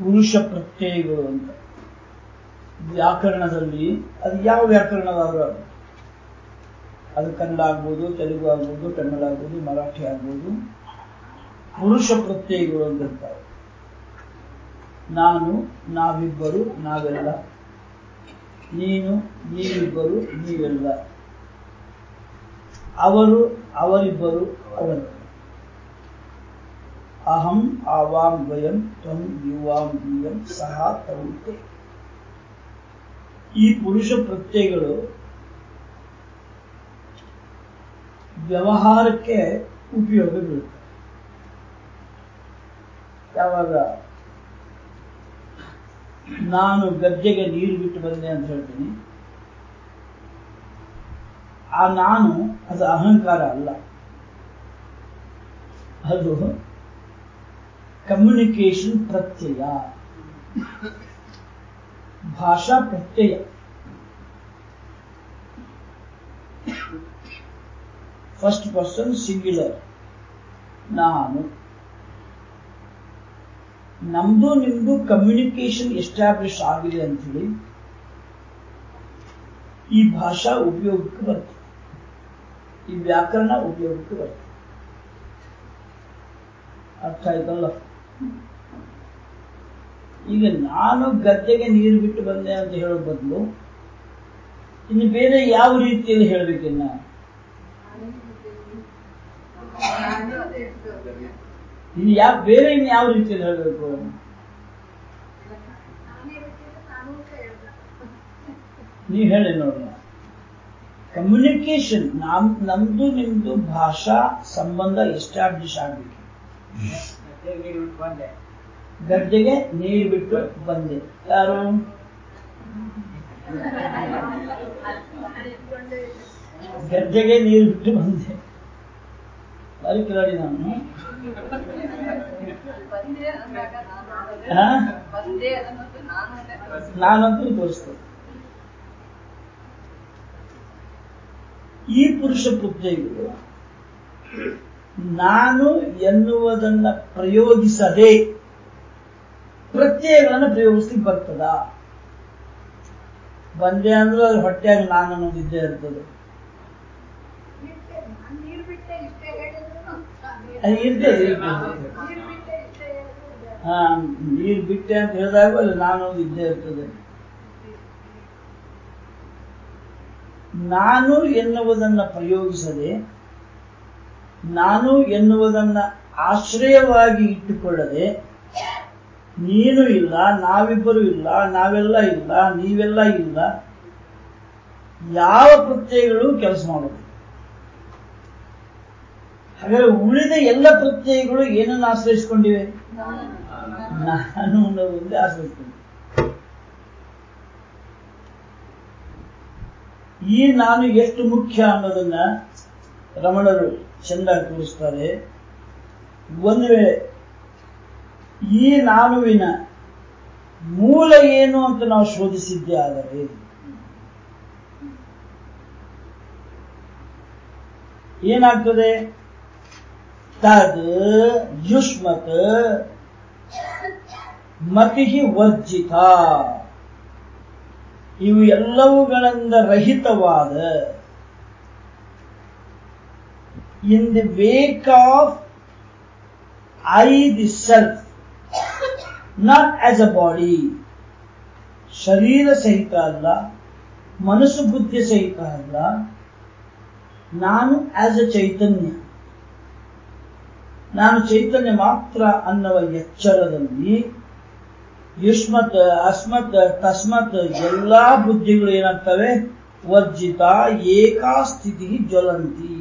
ಪುರುಷ ಪ್ರತ್ಯಯಗಳು ಅಂತ. ವ್ಯಾಕರಣದಲ್ಲಿ, ಅದು ಯಾವ ವ್ಯಾಕರಣವಾದರೂ ಅದು ಕನ್ನಡ ಆಗ್ಬೋದು, ತೆಲುಗು ಆಗ್ಬೋದು ಕನ್ನಡ ಆಗ್ಬೋದು, ಮರಾಠಿ ಆಗ್ಬೋದು. ಪುರುಷ ಪ್ರತ್ಯಯಗಳು ಅಂತ ಇರ್ತಾರೆ. ನಾನು, ನಾವಿಬ್ಬರು, ನಾವೆಲ್ಲ. ನೀನು, ನೀವಿಬ್ಬರು, ನೀವೆಲ್ಲ. ಅವರು, ಅವರಿಬ್ಬರು ಅವರು ಅಹಂ ಆವಾಂ ವಯಂ ತ್ವಂ ಯುವಾಂ ಯುವಂ ಸಹ ತೌತೆ ಈ ಪುರುಷ ಪ್ರತ್ಯಯಗಳು ವ್ಯವಹಾರಕ್ಕೆ ಉಪಯೋಗ ಬೀಳುತ್ತೆ ಯಾವಾಗ ನಾನು ಗದ್ದೆಗೆ ನೀರು ಬಿಟ್ಟು ಬಂದೆ ಅಂತ ಹೇಳ್ತೀನಿ. ಆ ನಾನು ಅದು ಅಹಂಕಾರ ಅಲ್ಲ. ಅದು ಕಮ್ಯುನಿಕೇಶನ್ ಪ್ರತ್ಯಯ ಭಾಷಾ ಪ್ರತ್ಯಯ ಫಸ್ಟ್ ಪರ್ಸನ್ ಸಿಂಗ್ಯುಲರ್ ನಾನು ನಮ್ದು ನಿಮ್ದು ಕಮ್ಯುನಿಕೇಶನ್ ಎಸ್ಟಾಬ್ಲಿಷ್ ಆಗಿದೆ ಅಂತ ಹೇಳಿ ಈ ಭಾಷಾ ಉಪಯೋಗಕ್ಕೆ ಬರ್ತದೆ. ಈ ವ್ಯಾಕರಣ ಉಪಯೋಗಕ್ಕೆ ಬರ್ತದೆ. ಅರ್ಥ ಆಯ್ತಲ್ಲ? ಈಗ ನಾನು ಗದ್ದೆಗೆ ನೀರು ಬಿಟ್ಟು ಬಂದೆ ಅಂತ ಹೇಳೋ ಬದಲು ಇನ್ನು ಬೇರೆ ಯಾವ ರೀತಿಯಲ್ಲಿ ಹೇಳಬೇಕಿನ್ನ? ಇನ್ನು ಯಾವ ಬೇರೆ ಇನ್ನು ಯಾವ ರೀತಿಯಲ್ಲಿ ಹೇಳಬೇಕು? ನೀವು ಹೇಳಿ ನೋಡೋಣ. ಕಮ್ಯುನಿಕೇಶನ್ ನಮ್ ನಮ್ದು ನಿಮ್ದು ಭಾಷಾ ಸಂಬಂಧ ಎಸ್ಟಾಬ್ಲಿಷ್ ಆಗಬೇಕು. ಗದ್ದೆಗೆ ನೀರು ಬಿಟ್ಟು ಬಂದೆ. ಯಾರು? ಗದ್ದೆಗೆ ನೀರು ಬಿಟ್ಟು ಬಂದೆ. ಬಾರಿ ಕಿಲಾಡಿ ನಾನು? ನಾನಂತೂ ತೋರಿಸ್ತೇನೆ. ಈ ಪುರುಷ ಪ್ರತ್ಯಯಗಳು ನಾನು ಎನ್ನುವುದನ್ನ ಪ್ರಯೋಗಿಸದೆ ಪ್ರತ್ಯಯಗಳನ್ನು ಪ್ರಯೋಗಿಸ್ಲಿಕ್ಕೆ ಬರ್ತದ? ಬಂದೆ ಅಂದ್ರೆ ಅದು ಹೊಟ್ಟೆಯಾಗಿ ನಾನು ಅನ್ನೋದಿದ್ದೇ ಇರ್ತದೆ. ಹಾ, ನೀರು ಬಿಟ್ಟೆ ಅಂತ ಹೇಳಿದಾಗ ಅಲ್ಲಿ ನಾನು ಇದ್ದೇ ಇರ್ತದೆ. ನಾನು ಎನ್ನುವುದನ್ನ ಪ್ರಯೋಗಿಸದೆ ನಾನು ಎನ್ನುವುದನ್ನ ಆಶ್ರಯವಾಗಿ ಇಟ್ಟುಕೊಳ್ಳದೆ, ನೀನು ಇಲ್ಲ, ನಾವಿಬ್ಬರು ಇಲ್ಲ, ನಾವೆಲ್ಲ ಇಲ್ಲ, ನೀವೆಲ್ಲ ಇಲ್ಲ, ಯಾವ ಪ್ರತ್ಯಯಗಳು ಕೆಲಸ ಮಾಡೋದು ಹಾಗಾದ್ರೆ ಉಳಿದ ಎಲ್ಲ ಪ್ರತ್ಯಯಗಳು ಏನನ್ನು ಆಶ್ರಯಿಸಿಕೊಂಡಿವೆ? ನಾನು ಅನ್ನೋದೊಂದೇ ಆಶ್ರಯಿಸ್ಕೊಂಡಿವೆ ಈ ನಾನು ಎಷ್ಟು ಮುಖ್ಯ ಅನ್ನೋದನ್ನ ರಮಣರು ಚೆಂದಾಗಿ ತೋರಿಸ್ತಾರೆ. ಒಂದು ವೇಳೆ ಈ ನಾನುವಿನ ಮೂಲ ಏನು ಅಂತ ನಾವು ಶೋಧಿಸಿದ್ದೇ ಆದರೆ, ಏನಾಗ್ತದೆ? ತದ್ ಯುಷ್ಮತ್ ಮತಿ ವರ್ಜಿತ. ಇವು ಎಲ್ಲವುಗಳಿಂದ ರಹಿತವಾದ in the wake of I the self not as a body ಶರೀರ ಸಹಿತ ಅಲ್ಲ, ಮನಸ್ಸು ಬುದ್ಧಿ ಸಹಿತ ಅಲ್ಲ, ನಾನು ಆಸ್ ಅ ಚೈತನ್ಯ. ನಾನು ಚೈತನ್ಯ ಮಾತ್ರ ಅನ್ನುವ ಎಚ್ಚರದಲ್ಲಿ ಯುಷ್ಮತ್, ಅಸ್ಮತ್, ತಸ್ಮತ್ ಎಲ್ಲಾ ಬುದ್ಧಿಗಳು ಏನಾಗ್ತವೆ? ವರ್ಜಿತ, ಏಕಾ ಸ್ಥಿತಿ ಜ್ವಲಂತಿ.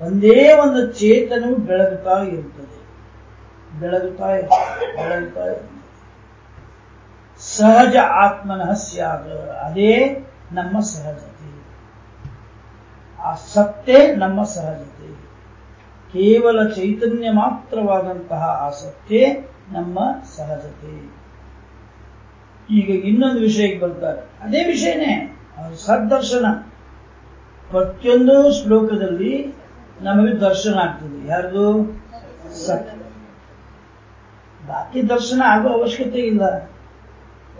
ಒಂದೇ ಒಂದು ಚೇತನವು ಬೆಳಗುತ್ತಾ ಇರುತ್ತದೆ. ಬೆಳಗುತ್ತಾ ಇರ್ತದೆ ಬೆಳಗುತ್ತಾ ಸಹಜ ಆತ್ಮನಃ ಸ್ಯಾಗ ಅದೇ ನಮ್ಮ ಸಹಜತೆ. ಆ ಸತ್ತೇ ನಮ್ಮ ಸಹಜತೆ. ಕೇವಲ ಚೈತನ್ಯ ಮಾತ್ರವಾದಂತಹ ಆ ಸತ್ತೇ ನಮ್ಮ ಸಹಜತೆ. ಈಗ ಇನ್ನೊಂದು ವಿಷಯಕ್ಕೆ ಬರ್ತಾರೆ. ಅದೇ ವಿಷಯನೇ. ಸದ್ದರ್ಶನ. ಪ್ರತಿಯೊಂದು ಶ್ಲೋಕದಲ್ಲಿ ನಮಗೆ ದರ್ಶನ ಆಗ್ತದೆ. ಯಾರ್ದು? ಸತ್. ಬಾಕಿ ದರ್ಶನ ಆಗೋ ಅವಶ್ಯಕತೆ ಇಲ್ಲ.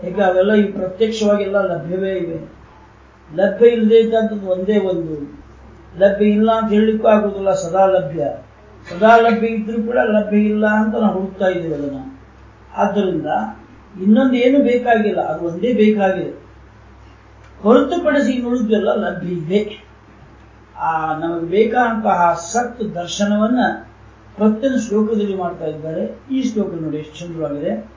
ಈಗ ಅವೆಲ್ಲ ಈ ಪ್ರತ್ಯಕ್ಷವಾಗೆಲ್ಲ, ಲಭ್ಯವೇ ಇವೆ. ಲಭ್ಯ ಇಲ್ಲದೆ ಇದ್ದಂಥದ್ದು ಒಂದೇ ಒಂದು. ಲಭ್ಯ ಇಲ್ಲ ಅಂತ ಹೇಳಲಿಕ್ಕೂ ಆಗುದಿಲ್ಲ, ಸದಾ ಲಭ್ಯ. ಸದಾ ಲಭ್ಯ ಇದ್ರೂ ಕೂಡ ಲಭ್ಯ ಇಲ್ಲ ಅಂತ ನಾವು ಹುಡುಕ್ತಾ ಇದ್ದೀವಿ ಅದನ್ನ. ಆದ್ದರಿಂದ ಇನ್ನೊಂದು ಏನು ಬೇಕಾಗಿಲ್ಲ, ಅದು ಒಂದೇ ಬೇಕಾಗಿದೆ. ಹೊರತುಪಡಿಸಿ ಇನ್ನುಳಿದೆಲ್ಲ ಲಭ್ಯ ಇದೆ. ಆ ನಮಗೆ ಬೇಕಾದಂತಹ ಸತ್ ದರ್ಶನವನ್ನ ಪ್ರತಿಯೊಂದು ಶ್ಲೋಕದಲ್ಲಿ ಮಾಡ್ತಾ ಇದ್ದಾರೆ. ಈ ಶ್ಲೋಕ ನೋಡಿ ಎಷ್ಟು ಚಂದ್ರವಾಗಿದೆ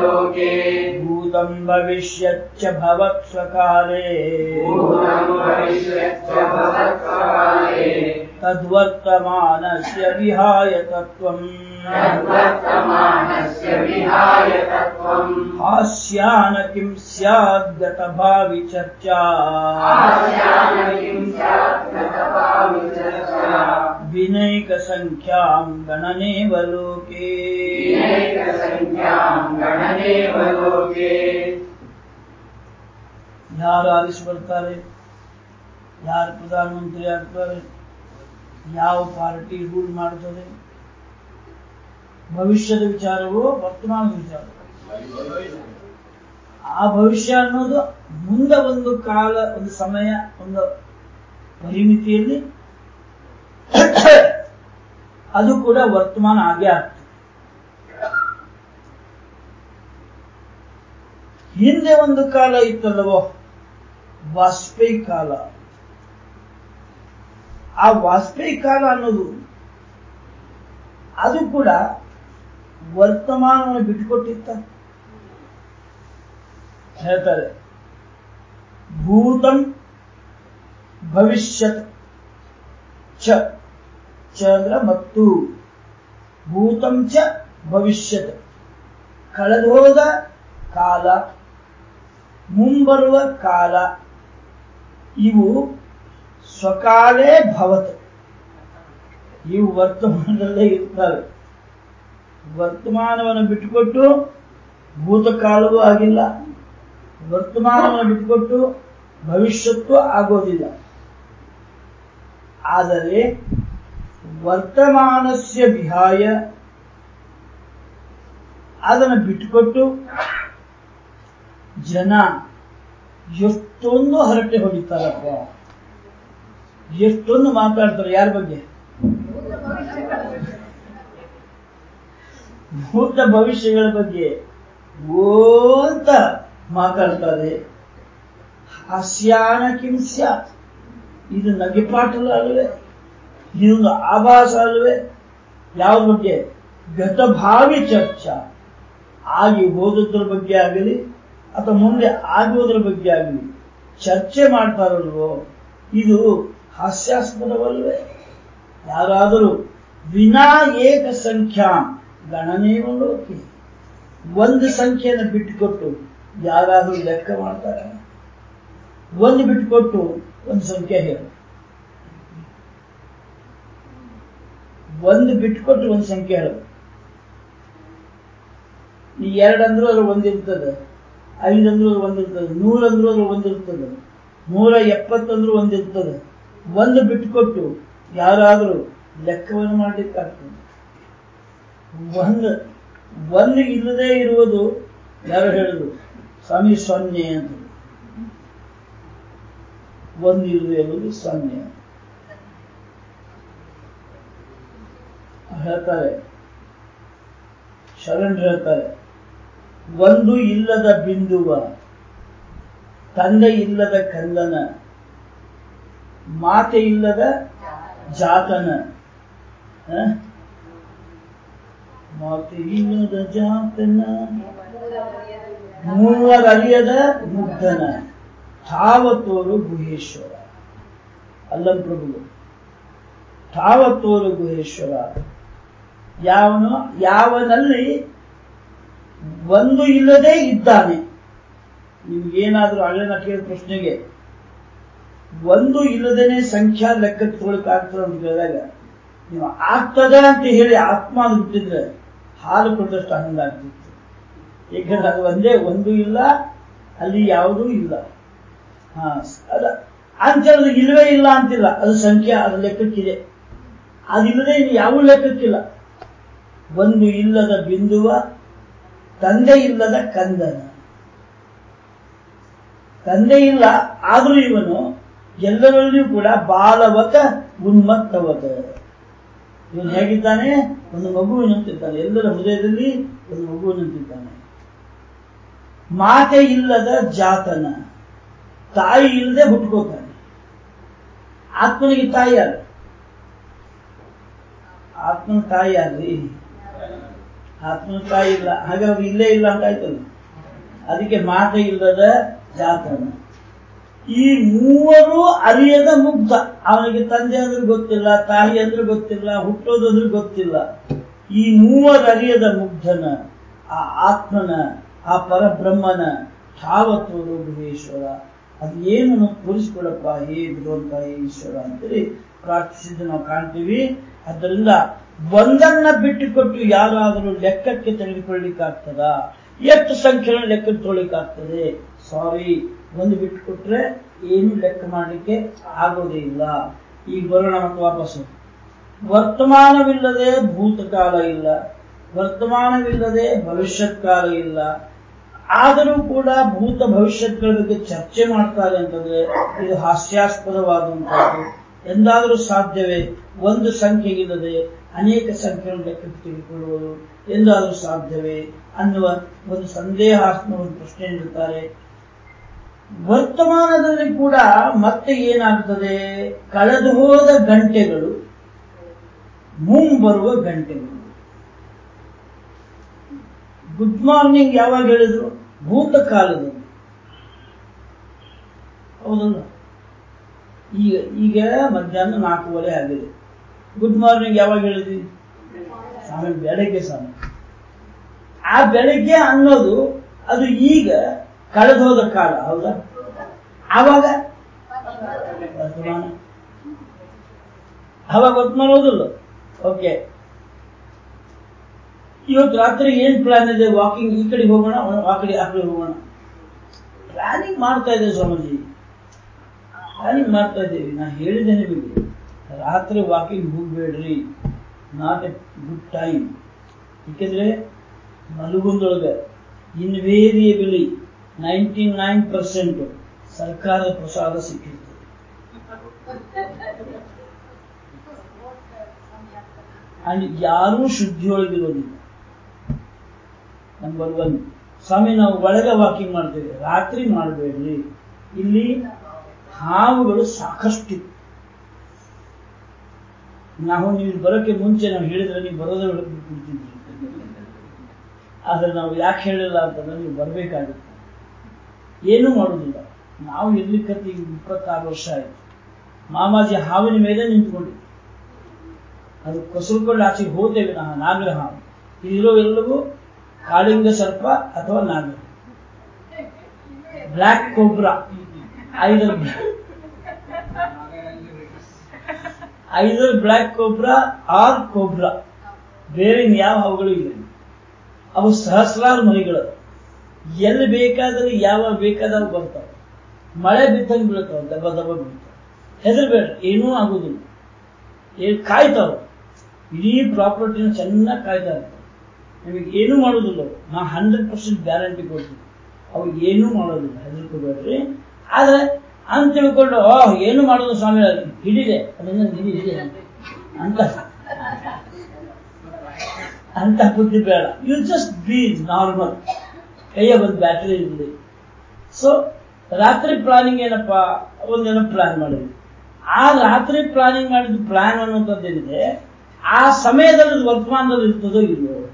लोके भूतम् भविष्यच्च तद्वर्तमान तद्वर्तमानस्य विहाय तत्व हास्यान किं स्याद्गतभावि चर्चा। विनैकसङ्ख्याम् गणनेव लोके ಯಾರು ಆಲಿಸ್ ಬರ್ತಾರೆ? ಯಾರು ಪ್ರಧಾನಮಂತ್ರಿ ಆಗ್ತಾರೆ ಯಾವ ಪಾರ್ಟಿ ರೂಲ್ ಮಾಡ್ತದೆ ಭವಿಷ್ಯದ ವಿಚಾರವೋ ವರ್ತಮಾನದ ವಿಚಾರ ಆ ಭವಿಷ್ಯ ಅನ್ನೋದು ಮುಂದೆ ಒಂದು ಕಾಲ, ಒಂದು ಸಮಯ, ಒಂದು ಪರಿಮಿತಿಯಲ್ಲಿ ಅದು ಕೂಡ ವರ್ತಮಾನ ಆಗೇ ಆಗ್ತದೆ. ಹಿಂದೆ ಒಂದು ಕಾಲ ಇತ್ತಲ್ಲವೋ? ವಾಜಪೇಯಿ ಕಾಲ. ಆ ವಾಜಪೇಯಿ ಕಾಲ ಅನ್ನೋದು, ಅದು ಕೂಡ ವರ್ತಮಾನವನ್ನು ಬಿಟ್ಟುಕೊಟ್ಟಿತ್ತ. ಹೇಳ್ತಾರೆ, ಭೂತಂ ಭವಿಷ್ಯತ್ ಚ, ಚಂದ್ರ ಮತ್ತು ಭೂತಂ ಚ ಭವಿಷ್ಯತ್. ಕಳೆದೋದ ಕಾಲ. ಮುಂಬರುವ ಕಾಲ, ಇವು ಸ್ವಕಾಲೇ ಭವತ್. ಇವು ವರ್ತಮಾನದಲ್ಲೇ ಇರ್ತವೆ ವರ್ತಮಾನವನ್ನು ಬಿಟ್ಟುಕೊಟ್ಟು ಭೂತಕಾಲವೂ ಆಗಿಲ್ಲ. ವರ್ತಮಾನವನ್ನು ಬಿಟ್ಟುಕೊಟ್ಟು ಭವಿಷ್ಯತ್ತು ಆಗೋದಿಲ್ಲ. ಆದರೆ ವರ್ತಮಾನಸ್ಯ ವಿಹಾಯ, ಅದನ್ನು ಬಿಟ್ಟುಕೊಟ್ಟು ಜನ ಎಷ್ಟೊಂದು ಹರಟೆ ಹೊಡಿತಾರಪ್ಪ ಎಷ್ಟೊಂದು ಮಾತಾಡ್ತಾರೆ, ಯಾರ ಬಗ್ಗೆ? ಭೂತ ಭವಿಷ್ಯಗಳ ಬಗ್ಗೆ ಓಂತ ಮಾತಾಡ್ತಾರೆ. ಹಾಸ್ಯಾನ ಕಿಂಸ್ಯ. ಇದು ನಗೆಪಾಟಲ ಅಲ್ವೇ ಇದೊಂದು ಆಭಾಸ ಅಲ್ವೇ ಯಾವ ಬಗ್ಗೆ? ಗತಭಾವಿ ಚರ್ಚ. ಆಗಿ ಹೋದದ್ರ ಬಗ್ಗೆ ಆಗಲಿ ಅಥವಾ ಮುಂದೆ ಆಗುವುದರ ಬಗ್ಗೆ ಆಗಲಿ, ಚರ್ಚೆ ಮಾಡ್ತಾರಲ್ವೋ, ಇದು ಹಾಸ್ಯಾಸ್ಪದವಲ್ವೇ ಯಾರಾದರೂ ವಿನಾ ಏಕ ಸಂಖ್ಯಾ ಗಣನೆ ಮಾಡೋಕೆ, ಒಂದು ಸಂಖ್ಯೆಯನ್ನು ಬಿಟ್ಟುಕೊಟ್ಟು ಯಾರಾದರೂ ಲೆಕ್ಕ ಮಾಡ್ತಾರೆ? ಒಂದು ಬಿಟ್ಟುಕೊಟ್ಟು ಒಂದು ಸಂಖ್ಯೆ ಹೇಳು. ಒಂದು ಬಿಟ್ಟುಕೊಟ್ಟು ಒಂದು ಸಂಖ್ಯೆ ಹೇಳು. ಈ ಎರಡಂದ್ರೂ ಅದ್ರ ಒಂದಿರ್ತದೆ. ಐದಂದ್ರೂ ಅಂದ್ರೂ ಒಂದಿರ್ತದೆ ನೂರಂದ್ರೂ ಅದ್ರ ಒಂದಿರ್ತದೆ ನೂರ ಎಪ್ಪತ್ತಂದ್ರೂ ಒಂದಿರ್ತದೆ. ಒಂದು ಬಿಟ್ಟುಕೊಟ್ಟು ಯಾರಾದರೂ ಲೆಕ್ಕವನ್ನು ಮಾಡಲಿಕ್ಕಾಗ್ತದೆ. ಒಂದು ಒಂದು ಇಲ್ಲದೆ ಇರುವುದು ಯಾರು ಹೇಳುದು ಸ್ವಾಮಿ ಸೊನ್ನೆ ಅಂತ. ಒಂದು ಇಲ್ಲದೆ ಇರುವುದು ಸೊನ್ನೆ. ಹೇಳ್ತಾರೆ. ಶರಣ್ ಹೇಳ್ತಾರೆ. ಒಂದು ಇಲ್ಲದ ಬಿಂದುವ, ತಂದೆ ಇಲ್ಲದ ಕಲ್ಲನ, ಮಾತೆ ಇಲ್ಲದ ಜಾತನ? ಮಾತೆ ಇಲ್ಲದ ಜಾತನ ಮೂವರರಿಯದ ಮುಗ್ಧನ, ತಾವತ್ತೋರು ಗುಹೇಶ್ವರ. ಅಲ್ಲಂ ಪ್ರಭು ತಾವತ್ತೋರು ಗುಹೇಶ್ವರ. ಯಾವನು? ಯಾವನಲ್ಲಿ? ಒಂದು ಇಲ್ಲದೆ ಇದ್ದಾನೆ. ನಿಮ್ಗೇನಾದ್ರೂ ಹಳ್ಳಿನ ಕೇಳಿದ ಪ್ರಶ್ನೆಗೆ, ಒಂದು ಇಲ್ಲದೇನೆ ಸಂಖ್ಯಾ ಲೆಕ್ಕ ಆಗ್ತದೆ ಅಂತ ಹೇಳಿದಾಗ ನೀವು ಆಗ್ತದೆ ಅಂತ ಹೇಳಿ ಆತ್ಮ ಅದು ಬಿಟ್ಟಿದ್ರೆ ಹಾಲು ಕೊಟ್ಟಷ್ಟು ಆನಂದ ಆಗ್ತಿತ್ತು. ಏಕೆಂದ್ರೆ ಅದು ಒಂದೇ ಒಂದು ಇಲ್ಲ, ಅಲ್ಲಿ ಯಾವುದೂ ಇಲ್ಲ. ಹಾ, ಅದ ಅಂತ ಹೇಳಿದ್ರೆ ಇಲ್ಲವೇ ಇಲ್ಲ ಅಂತಿಲ್ಲ. ಅದು ಸಂಖ್ಯಾ, ಅದು ಲೆಕ್ಕಕ್ಕಿದೆ. ಅದಿಲ್ಲದೆ ಇನ್ನು ಯಾವ ಲೆಕ್ಕಕ್ಕಿಲ್ಲ. ಒಂದು ಇಲ್ಲದ ಬಿಂದುವ ತಂದೆ ಇಲ್ಲದ ಕಂದನ. ತಂದೆ ಇಲ್ಲ ಆದರೂ ಇವನು ಎಲ್ಲರಲ್ಲಿಯೂ ಕೂಡ ಬಾಲವತ, ಉನ್ಮತ್ತವತ. ಇವನು ಹೇಗಿದ್ದಾನೆ? ಒಂದು ಮಗುವಿನಂತಿದ್ದಾನೆ. ಎಲ್ಲರ ಹೃದಯದಲ್ಲಿ ಒಂದು ಮಗುವಿನಂತಿದ್ದಾನೆ. ಮಾತೆ ಇಲ್ಲದ ಜಾತನ. ತಾಯಿ ಇಲ್ಲದೆ ಹುಟ್ಕೋತಾನೆ ಆತ್ಮನಿಗೆ ತಾಯಿ ಯಾರು ಆತ್ಮನ ತಾಯಿ ಯಾರ್ರಿ ಆತ್ಮನ ತಾಯಿ ಇಲ್ಲ ಹಾಗಾಗಿ ಇಲ್ಲೇ ಇಲ್ಲ ಅಂತ ಆಯ್ತಲ್ಲ? ಅದಕ್ಕೆ ಮಾತೆ ಇಲ್ಲದ ಜಾತನ ಈ ಮೂವರು ಅರಿಯದ ಮುಗ್ಧ. ಅವನಿಗೆ ತಂದೆ ಅಂದ್ರೆ ಗೊತ್ತಿಲ್ಲ, ತಾಯಿ ಅಂದ್ರೆ ಗೊತ್ತಿಲ್ಲ ಹುಟ್ಟೋದಂದ್ರೆ ಗೊತ್ತಿಲ್ಲ. ಈ ಮೂವರು ಅರಿಯದ ಮುಗ್ಧನ, ಆ ಆತ್ಮನ, ಆ ಪರಬ್ರಹ್ಮನ ಠಾವತ್ತೋರು ಭುವೇಶ್ವರ ಅದು ಏನು ತೋರಿಸ್ಕೊಡಪ್ಪ ಹೇ ಭಗವಂತ ಹೇ ಈಶ್ವರ ಅಂತೇಳಿ ಪ್ರಾರ್ಥಿಸಿದ್ದು ನಾವು ಕಾಣ್ತೀವಿ. ಅದರಿಂದ ಒಂದನ್ನ ಬಿಟ್ಟುಕೊಟ್ಟು ಯಾರಾದರೂ ಲೆಕ್ಕಕ್ಕೆ ತೆಗೆದುಕೊಳ್ಳಿಕ್ಕಾಗ್ತದ? ಎಷ್ಟು ಸಂಖ್ಯೆನ ಲೆಕ್ಕಕ್ಕೆ ತೊಳಿಕಾಗ್ತದೆ ಸಾರಿ ಒಂದು ಬಿಟ್ಟುಕೊಟ್ರೆ ಏನು ಲೆಕ್ಕ ಮಾಡಲಿಕ್ಕೆ ಆಗೋದೇ ಇಲ್ಲ. ಈಗ ಬರೋಣ ಮತ್ತು ವಾಪಸ್ಸು. ವರ್ತಮಾನವಿಲ್ಲದೆ ಭೂತಕಾಲ ಇಲ್ಲ. ವರ್ತಮಾನವಿಲ್ಲದೆ ಭವಿಷ್ಯತ್ ಕಾಲ ಇಲ್ಲ. ಆದರೂ ಕೂಡ ಭೂತ ಭವಿಷ್ಯತ್ಗಳ ಬಗ್ಗೆ ಚರ್ಚೆ ಮಾಡ್ತಾರೆ ಅಂತಂದ್ರೆ ಇದು ಹಾಸ್ಯಾಸ್ಪದವಾದಂತಹದ್ದು ಎಂದಾದರೂ ಸಾಧ್ಯವೇ? ಒಂದು ಸಂಖ್ಯೆ ಇಲ್ಲದೆ ಅನೇಕ ಸಂಖ್ಯೆಗಳನ್ನು ಲೆಕ್ಕಕ್ಕೆ ತೆಗೆದುಕೊಳ್ಳುವುದು ಎಂದಾದರೂ ಸಾಧ್ಯವೇ ಅನ್ನುವ ಒಂದು ಸಂದೇಹಾಸ್ಪದ ಒಂದು ಪ್ರಶ್ನೆ ನೀಡುತ್ತಾರೆ. ವರ್ತಮಾನದಲ್ಲಿ ಕೂಡ ಮತ್ತೆ ಏನಾಗ್ತದೆ ಕಳೆದು ಹೋದ ಗಂಟೆಗಳು, ಮುಂಬರುವ ಗಂಟೆಗಳು. ಗುಡ್ ಮಾರ್ನಿಂಗ್ ಯಾವಾಗ ಹೇಳಿದ್ರು? ಭೂತಕಾಲದಲ್ಲಿ. ಹೌದಲ್ಲ? ಈಗ ಈಗ ಮಧ್ಯಾಹ್ನ ನಾಲ್ಕೂವರೆ ಆಗಿದೆ. ಗುಡ್ ಮಾರ್ನಿಂಗ್ ಯಾವಾಗ ಹೇಳಿದ್ವಿ ಆಮೇಲೆ ಬೆಳಗ್ಗೆ ಸಾಮ ಆ ಬೆಳಗ್ಗೆ ಅನ್ನೋದು, ಅದು ಈಗ ಕಳೆದು ಹೋದ ಕಾಲ, ಹೌದಾ? ಆವಾಗ? ವರ್ತಮಾನ. ಅವಾಗ ವರ್ತಮಾನ ಹೋದಲ್ಲ ಓಕೆ. ಇವತ್ತು ರಾತ್ರಿ ಏನ್ ಪ್ಲಾನ್ ಇದೆ? ವಾಕಿಂಗ್ ಈ ಕಡೆ ಹೋಗೋಣ, ಆ ಕಡೆ ಆ ಕಡೆ ಹೋಗೋಣ. ಪ್ಲಾನಿಂಗ್ ಮಾಡ್ತಾ ಇದೆ ಸ್ವಾಮೀಜಿ. ಪ್ಲಾನಿಂಗ್ ಮಾಡ್ತಾ ಇದ್ದೇವೆ. ನಾನು ಹೇಳಿದ್ದೇನೆ ನಿಮಗೆ ರಾತ್ರಿ ವಾಕಿಂಗ್ ಹೋಗ್ಬೇಡ್ರಿ. ನಾಟ್ ಎ ಗುಡ್ ಟೈಮ್ ಏಕೆಂದ್ರೆ ಮಲಗುಂದೊಳಗೆ ಇನ್ವೇರಿಯಬಲಿ ನೈಂಟಿ ನೈನ್ ಪರ್ಸೆಂಟ್ ಸರ್ಕಾರದ ಪ್ರಸಾದ ಸಿಕ್ಕಿರ್ತದೆ. ಅಂಡ್ ಯಾರೂ ಶುದ್ಧಿಯೊಳಗಿರೋದಿಲ್ಲ. ನಂಬರ್ ಒನ್ ಸ್ವಾಮಿ, ನಾವು ಒಳಗೆ ವಾಕಿಂಗ್ ಮಾಡ್ತೇವೆ. ರಾತ್ರಿ ಮಾಡಬೇಡ್ರಿ. ಇಲ್ಲಿ ಹಾವುಗಳು ಸಾಕಷ್ಟು ನಾವು ನೀವು ಬರೋಕ್ಕೆ ಮುಂಚೆ ನಾವು ಹೇಳಿದ್ರೆ ನೀವು ಬರೋದೇ ಬಿಡ್ತಿದ್ರಿ ಆದ್ರೆ ನಾವು ಯಾಕೆ ಹೇಳಿಲ್ಲ ಅಂತಂದ್ರೆ ನೀವು ಬರಬೇಕಾಗುತ್ತೆ. ಏನೂ ಮಾಡೋದಿಲ್ಲ ನಾವು ಇರ್ಲಿಕ್ಕಂತ ಈಗ ಇಪ್ಪತ್ತಾರು ವರ್ಷ ಆಯಿತು. ಮಾಮಾಜಿ ಹಾವಿನ ಮೇಲೆ ನಿಂತ್ಕೊಂಡಿ ಅದು ಕೊಸರುಕೊಂಡು ಆಚೆಗೆ ಹೋದೇವೆ ನಾ ನಾಗರ ಹಾವು. ಇಲ್ಲಿರೋ ಎಲ್ಲವೂ ಕಾಳಿಂಗ ಸರ್ಪ ಅಥವಾ ನಾಗರ. Black cobra. Either either black cobra, or cobra. ಬೇರೆ ಯಾವ ಹಾವುಗಳು ಇಲ್ಲ ಅವು ಸಹಸ್ರಾರು ಮರಿಗಳು. ಎಲ್ಲಿ ಬೇಕಾದರೂ ಯಾವ ಬೇಕಾದವು ಬರ್ತಾವೆ ಮಳೆ ಬಿದ್ದಂಗೆ ಬೀಳ್ತಾವೆ ದಬ್ಬ ದಬ್ಬ ಬೀಳ್ತಾವೆ ಹೆದರ್ಬೇಡ ಏನೂ ಆಗುದಿಲ್ಲ ಏನು ಕಾಯ್ತಾವೆ. ಇಡೀ ಪ್ರಾಪರ್ಟಿನ ಚೆನ್ನಾಗಿ ಕಾಯ್ತಾ ಇರ್ತಾವೆ ನಿಮಗೆ ಏನೂ ಮಾಡೋದಿಲ್ಲ. ನಾ ಹಂಡ್ರೆಡ್ ಪರ್ಸೆಂಟ್ ಗ್ಯಾರಂಟಿ ಕೊಡ್ತೀನಿ. ಅವು ಏನೂ ಮಾಡೋದಿಲ್ಲ. ಹೆದರ್ಕೋಬೇಡ್ರಿ. ಆದ್ರೆ ಅಂತ ತಿಳ್ಕೊಂಡು ಏನು ಮಾಡೋದು ಸ್ವಾಮಿ ಹಿಡಿದೆ. ಅದನ್ನ ಹಿಡಿ ಹಿಡಿದೆ ಅಂತ. ಅಂತ ಬುದ್ಧಿ ಬೇಡ. ಯು ಜಸ್ಟ್ ಬಿ ನಾರ್ಮಲ್ ಕೈಯ ಒಂದು ಬ್ಯಾಟ್ರಿ ಇರಲಿ. ಸೊ ರಾತ್ರಿ ಪ್ಲಾನಿಂಗ್ ಏನಪ್ಪ? ಒಂದೇನೋ ಪ್ಲಾನ್ ಮಾಡಿದ್ವಿ. ಆ ರಾತ್ರಿ ಪ್ಲಾನಿಂಗ್ ಮಾಡಿದ ಪ್ಲಾನ್ ಅನ್ನುವಂಥದ್ದು ಏನಿದೆ? ಆ ಸಮಯದಲ್ಲಿ ವರ್ತಮಾನದಲ್ಲಿ ಇರ್ತದೋ ಇಲ್ವೋ?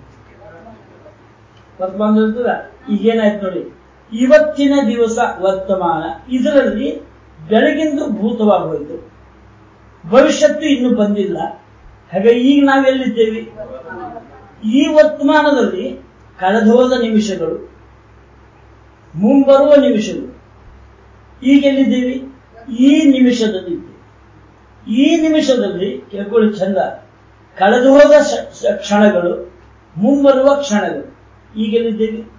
ವರ್ತಮಾನದಲ್ಲಿ ಇರ್ತದ? ಈಗೇನಾಯ್ತು ನೋಡಿ. ಇವತ್ತಿನ ದಿವಸ ವರ್ತಮಾನ ಇದರಲ್ಲಿ ಬೆಳಗಿಂದು ಭೂತವಾಗೋಯಿತು ಭವಿಷ್ಯತ್ತು ಇನ್ನು ಬಂದಿಲ್ಲ. ಹಾಗೆ ಈಗ ನಾವೆಲ್ಲಿದ್ದೇವೆ ಈ ವರ್ತಮಾನದಲ್ಲಿ ಕಳೆದೋದ ನಿಮಿಷಗಳು, ಮುಂಬರುವ ನಿಮಿಷಗಳು. ಈಗೆಲ್ಲಿದ್ದೇವೆ ಈ ನಿಮಿಷದಲ್ಲಿ. ಈ ನಿಮಿಷದಲ್ಲಿ ಕೇಳ್ಕೊಳ್ಳಿ ಚಂದ ಕಳೆದು ಹೋದ ಕ್ಷಣಗಳು, ಮುಂಬರುವ ಕ್ಷಣಗಳು. ಈಗೆಲ್ಲಿದ್ದೇವೆ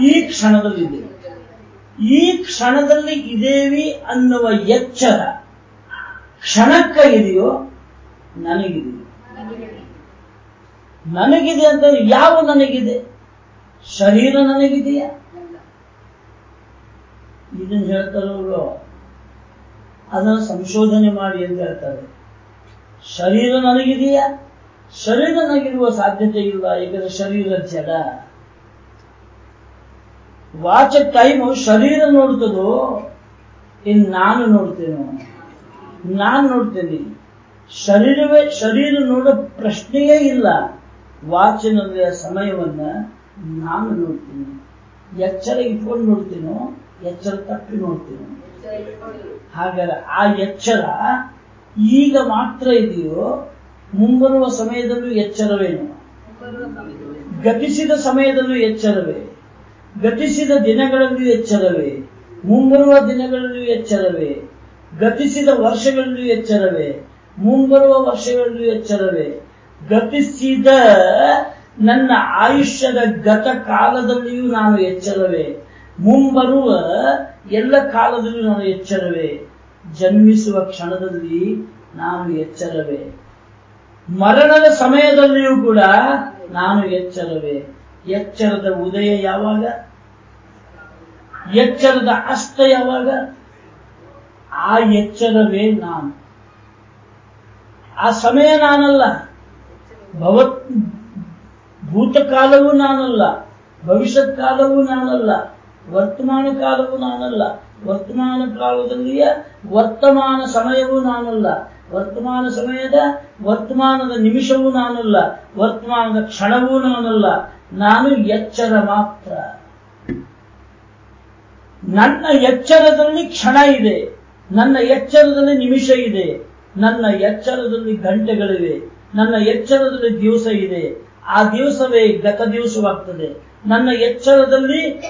ಈ ಕ್ಷಣದಲ್ಲಿದ್ದೇವೆ ಈ ಕ್ಷಣದಲ್ಲಿ ಇದೇವಿ ಅನ್ನುವ ಎಚ್ಚರ ಕ್ಷಣಕ್ಕ ಇದೆಯೋ ನನಗಿದೆಯೋ ನನಗಿದೆ ಅಂತ ಯಾವ ನನಗಿದೆ? ಶರೀರ ನನಗಿದೆಯಾ? ಇದನ್ನು ಹೇಳ್ತಾರವರು ಅದನ್ನು ಸಂಶೋಧನೆ ಮಾಡಿ ಅಂತ ಹೇಳ್ತಾರೆ. ಶರೀರ ನನಗಿದೆಯಾ? ಶರೀರ ನನಗಿರುವ ಸಾಧ್ಯತೆ ಇಲ್ಲ. ಏಕೆಂದ್ರೆ ಶರೀರ ಜಡ. ವಾಚ ಟೈಮು ಶರೀರ ನೋಡ್ತದೋ ಇನ್ನು ನಾನು ನೋಡ್ತೇನೋ? ನಾನು ನೋಡ್ತೇನೆ. ಶರೀರವೇ ಶರೀರ ನೋಡೋ ಪ್ರಶ್ನೆಯೇ ಇಲ್ಲ. ವಾಚಿನಲ್ಲಿ ಸಮಯವನ್ನ ನಾನು ನೋಡ್ತೀನಿ. ಎಚ್ಚರ ಇಟ್ಕೊಂಡು ನೋಡ್ತೀನೋ ಎಚ್ಚರ ತಪ್ಪಿ ನೋಡ್ತೀನೋ? ಹಾಗಾದ್ರೆ ಆ ಎಚ್ಚರ ಈಗ ಮಾತ್ರ ಇದೆಯೋ? ಮುಂಬರುವ ಸಮಯದಲ್ಲೂ ಎಚ್ಚರವೇನು? ಗತಿಸಿದ ಸಮಯದಲ್ಲೂ ಎಚ್ಚರವೇ? ಗತಿಸಿದ ದಿನಗಳಲ್ಲೂ ಎಚ್ಚರವೇ? ಮುಂಬರುವ ದಿನಗಳಲ್ಲೂ ಎಚ್ಚರವೇ? ಗತಿಸಿದ ವರ್ಷಗಳಲ್ಲೂ ಎಚ್ಚರವೇ? ಮುಂಬರುವ ವರ್ಷಗಳಲ್ಲೂ ಎಚ್ಚರವೇ? ಗತಿಸಿದ ನನ್ನ ಆಯುಷ್ಯದ ಗತ ಕಾಲದಲ್ಲಿಯೂ ನಾನು ಎಚ್ಚರವೇ? ಮುಂಬರುವ ಎಲ್ಲ ಕಾಲದಲ್ಲೂ ನಾನು ಎಚ್ಚರವೇ? ಜನ್ಮಿಸುವ ಕ್ಷಣದಲ್ಲಿ ನಾನು ಎಚ್ಚರವೇ? ಮರಣದ ಸಮಯದಲ್ಲಿಯೂ ಕೂಡ ನಾನು ಎಚ್ಚರವೇ? ಎಚ್ಚರದ ಉದಯ ಯಾವಾಗ? ಎಚ್ಚರದ ಅಸ್ತ ಯಾವಾಗ? ಆ ಎಚ್ಚರವೇ ನಾನು. ಆ ಸಮಯ ನಾನಲ್ಲ. ಭವತ್ ಭೂತಕಾಲವೂ ನಾನಲ್ಲ. ಭವಿಷ್ಯತ್ ಕಾಲವೂ ನಾನಲ್ಲ. ವರ್ತಮಾನ ಕಾಲವೂ ನಾನಲ್ಲ. ವರ್ತಮಾನ ಕಾಲದಲ್ಲಿಯ ವರ್ತಮಾನ ಸಮಯವೂ ನಾನಲ್ಲ. ವರ್ತಮಾನ ಸಮಯದ ವರ್ತಮಾನದ ನಿಮಿಷವೂ ನಾನಲ್ಲ. ವರ್ತಮಾನದ ಕ್ಷಣವೂ ನಾನಲ್ಲ. ನಾನು ಎಚ್ಚರ ಮಾತ್ರ. ನನ್ನ ಎಚ್ಚರದಲ್ಲಿ ಕ್ಷಣ ಇದೆ. ನನ್ನ ಎಚ್ಚರದಲ್ಲಿ ನಿಮಿಷ ಇದೆ. ನನ್ನ ಎಚ್ಚರದಲ್ಲಿ ಗಂಟೆಗಳಿವೆ. ನನ್ನ ಎಚ್ಚರದಲ್ಲಿ ದಿವಸ ಇದೆ. ಆ ದಿವಸವೇ ಗತ ದಿವಸವಾಗ್ತದೆ. ನನ್ನ ಎಚ್ಚರದಲ್ಲಿ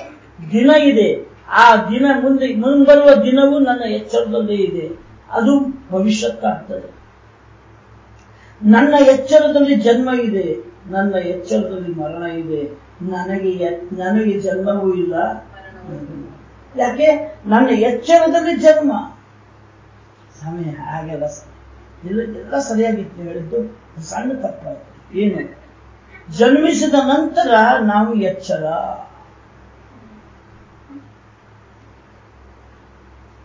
ದಿನ ಇದೆ. ಆ ದಿನ ಮುಂದೆ ಮುಂಬರುವ ದಿನವೂ ನನ್ನ ಎಚ್ಚರದಲ್ಲೇ ಇದೆ. ಅದು ಭವಿಷ್ಯಕ್ಕಾಗ್ತದೆ ನನ್ನ ಎಚ್ಚರದಲ್ಲಿ ಜನ್ಮ ಇದೆ. ನನ್ನ ಎಚ್ಚರದಲ್ಲಿ ಮರಣ ಇದೆ. ನನಗೆ ನನಗೆ ಜನ್ಮವೂ ಇಲ್ಲ. ಯಾಕೆ? ನನ್ನ ಎಚ್ಚರದಲ್ಲಿ ಜನ್ಮ. ಸಮಯ ಹಾಗೆಲ್ಲ ಇಲ್ಲ ಎಲ್ಲ ಸರಿಯಾಗಿತ್ತು ಹೇಳಿದ್ದು ಸಣ್ಣ ತಪ್ಪಾಯ್ತು. ಏನು? ಜನ್ಮಿಸಿದ ನಂತರ ನಾವು ಎಚ್ಚರ.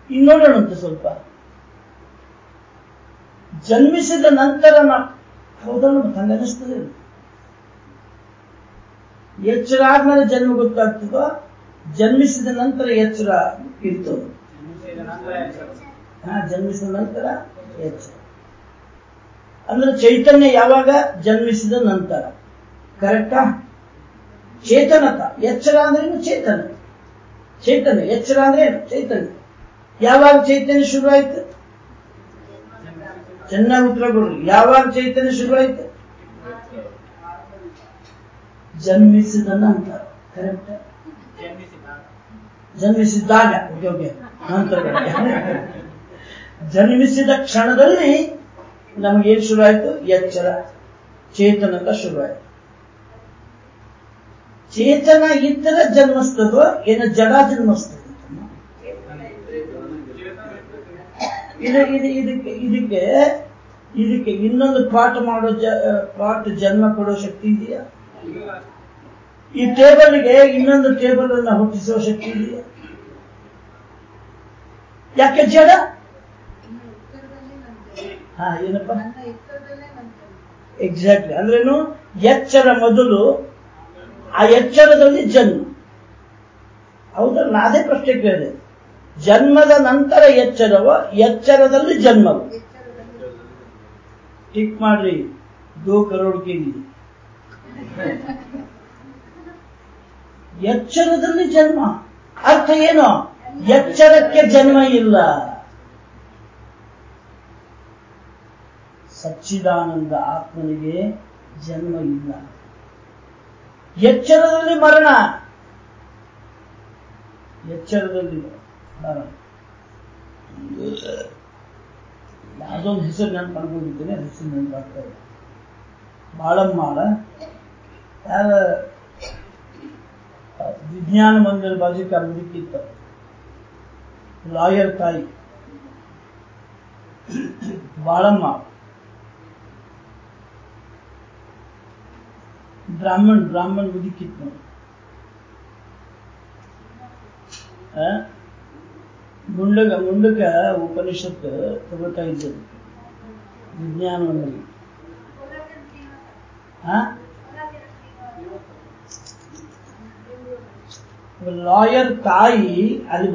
ಇನ್ನು ನೋಡೋಣಂತೆ ಸ್ವಲ್ಪ. ಜನ್ಮಿಸಿದ ನಂತರ ನಾವು ಹೌದಲ್ಲ ಮತ್ತೆ ಹಂಗ ಅನಿಸ್ತದೆ ಎಚ್ಚರ ಆದ್ಮೇಲೆ ಜನ್ಮ ಗೊತ್ತಾಗ್ತದೋ, ಜನ್ಮಿಸಿದ ನಂತರ ಎಚ್ಚರ ಇತ್ತು ಹಾ, ಜನ್ಮಿಸಿದ ನಂತರ ಎಚ್ಚರ. ಅಂದ್ರೆ ಚೈತನ್ಯ ಯಾವಾಗ? ಜನ್ಮಿಸಿದ ನಂತರ. ಕರೆಕ್ಟಾ ಚೇತನತ. ಎಚ್ಚರ ಅಂದ್ರೇನು ಚೇತನ. ಚೈತನ್ಯ ಎಚ್ಚರ ಅಂದ್ರೆ ಚೈತನ್ಯ. ಯಾವಾಗ ಚೈತನ್ಯ ಶುರುವಾಯ್ತು? ಚೆನ್ನಾಗಿ ಉತ್ತರ ಕೊಡ್ರಿ. ಯಾವಾಗ ಚೈತನ್ಯ ಶುರುವಾಯ್ತು? ಜನ್ಮಿಸಿದ ಅಂತ ಕರೆಕ್ಟ್ ಜನ್ಮಿಸಿದ್ದಾಗ ಓಕೆ ಓಕೆ ನಂತರ ಜನ್ಮಿಸಿದ ಕ್ಷಣದಲ್ಲಿ ನಮಗೇನು ಶುರುವಾಯಿತು? ಎಚ್ಚರ. ಚೇತನಕ ಶುರುವಾಯಿತು. ಚೇತನ ಇದ್ದರೆ ಜನ್ಮಿಸ್ತದೋ? ಏನ ಜಡ ಜನ್ಮಿಸ್ತದೆ? ಇದು ಇದು ಇದಕ್ಕೆ ಇದಕ್ಕೆ ಇದಕ್ಕೆ ಇನ್ನೊಂದು ಪಾಠ ಮಾಡೋ ಜ ಪಾಠ ಜನ್ಮ ಕೊಡೋ ಶಕ್ತಿ ಇದೆಯಾ? ಈ ಟೇಬಲ್ಗೆ ಇನ್ನೊಂದು ಟೇಬಲ್ ಅನ್ನ ಹುಟ್ಟಿಸುವ ಶಕ್ತಿ ಇದೆಯಾ? ಯಾಕೆ ಜಡ ಹಾ ಏನಪ್ಪ? ಎಕ್ಸಾಕ್ಟ್ಲಿ ಅಂದ್ರೇನು ಎಚ್ಚರ ಮೊದಲು ಆ ಎಚ್ಚರದಲ್ಲಿ ಜನ್ಮ. ಹೌದಲ್ಲ ನಾದೇ ಪ್ರಶ್ನೆ ಕೇಳಿದೆ. ಜನ್ಮದ ನಂತರ ಎಚ್ಚರವೋ ಎಚ್ಚರದಲ್ಲಿ ಜನ್ಮವು? ಟಿಕ್ ಮಾಡ್ರಿ. ದೋ ಕರೋಡ್ ಕೆಜಿ ಎಚ್ಚರದಲ್ಲಿ ಜನ್ಮ. ಅರ್ಥ ಏನು? ಎಚ್ಚರಕ್ಕೆ ಜನ್ಮ ಇಲ್ಲ. ಸಚ್ಚಿದಾನಂದ ಆತ್ಮನಿಗೆ ಜನ್ಮ ಇಲ್ಲ. ಎಚ್ಚರದಲ್ಲಿ ಮರಣ. ಎಚ್ಚರದಲ್ಲಿ ಮರಣ. ಯಾವುದೊಂದು ಹೆಸರು ನಾನು ಪಡ್ಕೊಂಡಿದ್ದೇನೆ ಹೆಸರು ನೆನಪಾಗ್ತಾ ಇದೆ ಬಾಳಮ್ಮಾಳ ಯಾರ ವಿಜ್ಞಾನ ಮಂದಿರ ಬಾಜುಕ ಮುದುಕಿತ್ತು ಲಾಯರ್ ತಾಯಿ ಬಾಳಮ್ಮ ಬ್ರಾಹ್ಮಣ್ ಬ್ರಾಹ್ಮಣ್ ಮುದುಕಿತ್ತು ನೋಡಿ ಆ? ಮುಂಡಗ ಮುಂಡಕ ಉಪನಿಷತ್ತು ತಗೋತಾ ಇದ್ದರು ವಿಜ್ಞಾನವನ್ನು ಆ ಲಾಯರ್ ತಾಯಿ ಅಲ್ಲಿ?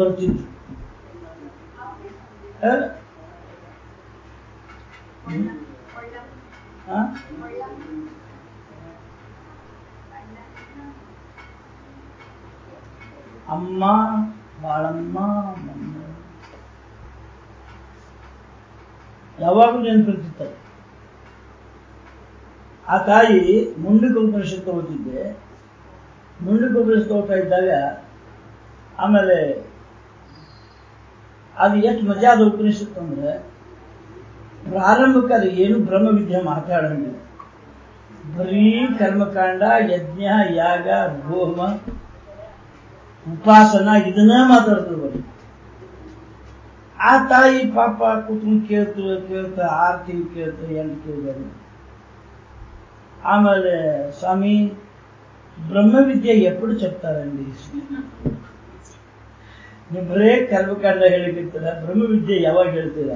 ಆ? ಅಮ್ಮ ಬಾಳಮ್ಮ ಯಾವಾಗಲೂ ನೆನಪಿರ್ತಿತ್ತು ಆ ತಾಯಿ ಮುಂದಕ್ಕೆ ಉಪನಿಷತ್ತು ಓದಿದ್ದೆ ಉಪನಿಷತ್ತು ಓದ್ತಾ ಇದ್ದಾಗ, ಆಮೇಲೆ ಅದು ಎಷ್ಟು ಮಜಾದ ಉಪನಿಷತ್ತು ಅಂದ್ರೆ ಪ್ರಾರಂಭಕ್ಕೆ ಅದು ಏನು ಬ್ರಹ್ಮವಿದ್ಯೆ ಮಾತಾಡಂಗಿಲ್ಲ ಬರೀ ಕರ್ಮಕಾಂಡ, ಯಜ್ಞ, ಯಾಗ, ಹೋಮ, ಉಪಾಸನ, ಇದನ್ನ ಮಾತಾಡ್ತಾರೆ ಬರೀ ಆ ತಾಯಿ ಪಾಪ ಕುಟುಂಬ ಕೇಳ್ತು ಕೇಳ್ತ ಆರು ತಿಂಗಳು ಕೇಳ್ತು ಎಂಟು ಕೇಳಿದಾರೆ ಆಮೇಲೆ ಸ್ವಾಮಿ బ్రహ్మ విద్య ఎప్పుడు చెప్తారండి? ನೀವು ಬರೇ ಕರ್ಮಕಾಂಡ ಹೇಳಿರ್ತೀರ ಬ್ರಹ್ಮ ವಿದ್ಯೆ ಯಾವಾಗ ಹೇಳ್ತೀರ?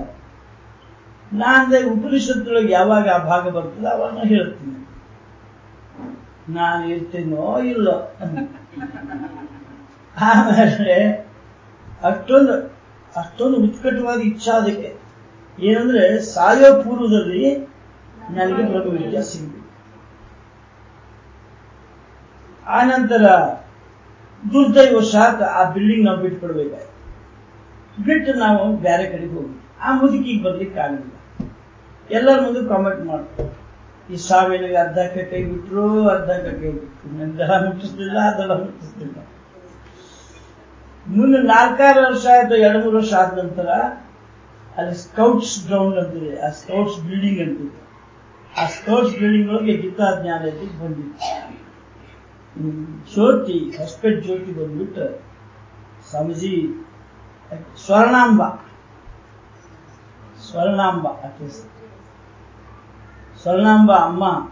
ನಾನು ಉಪನಿಷತ್ತೊಳಗೆ ಯಾವಾಗ ಆ ಭಾಗ ಬರ್ತದ ಅವಾಗ ಹೇಳ್ತೀನಿ. ನಾನು ಇರ್ತೀನೋ ಇಲ್ಲೋ? ಆಮೇಲೆ ಅಷ್ಟೊಂದು ಅಷ್ಟೊಂದು ಉತ್ಕಟವಾದ ಇಚ್ಛಾ ಅದಕ್ಕೆ. ಏನಂದ್ರೆ ಸಾಯೋ ಪೂರ್ವದಲ್ಲಿ ನನಗೆ ಬ್ರಹ್ಮ ವಿದ್ಯೆ ಸಿಗಬೇಕು ಆನಂತರ ದುರ್ದೈವಶಾತ್ ಆ ಬಿಲ್ಡಿಂಗ್ ನಾವು ಬಿಟ್ಕೊಡ್ಬೇಕಾಯ್ತು ಬಿಟ್ಟು ನಾವು ಬೇರೆ ಕಡೆಗೆ ಹೋಗಿ ಆ ಮುದುಕಿಗೆ ಬರ್ಲಿಕ್ಕೆ ಆಗಲಿಲ್ಲ. ಎಲ್ಲರ ಮುಂದೆ ಕಾಮೆಂಟ್ ಮಾಡ್ತಾರೆ. ಈ ಸಾವಿನಿಗೆ ಅರ್ಧ ಕೈ ಬಿಟ್ರು, ಅರ್ಧ ಕೈ ಬಿಟ್ರು. ನನ್ನ ದಳ ಮುಟ್ಟಿಸ್ಲಿಲ್ಲ ಮುಟ್ಟಿಸ್ತಿಲ್ಲ ಮುಟ್ಟಿಸ್ಲಿಲ್ಲ. ಮುಂದೆ ನಾಲ್ಕಾರು ವರ್ಷ ಆಯ್ತು, ಎರಡು ಮೂರು ವರ್ಷ ಆದ ನಂತರ ಅಲ್ಲಿ ಸ್ಕೌಟ್ಸ್ ಗ್ರೌಂಡ್ ಅಂತಿದೆ. ಆ ಸ್ಕೌಟ್ಸ್ ಬಿಲ್ಡಿಂಗ್ ಅಂತಿದೆ. ಆ ಸ್ಕೌಟ್ಸ್ ಬಿಲ್ಡಿಂಗ್ ಒಳಗೆ ಗೀತಾ ಜ್ಞಾನ ಬಂದಿತ್ತು. ಜ್ಯೋತಿ ಹೊಸಪೇಟ್ ಜ್ಯೋತಿ ಬಂದ್ಬಿಟ್ಟು ಸ್ವಾಮೀಜಿ, ಸ್ವರ್ಣಾಂಬ. ಸ್ವರ್ಣಾಂಬ ಆಕೆ. ಸ್ವರ್ಣಾಂಬ, ಅಮ್ಮ,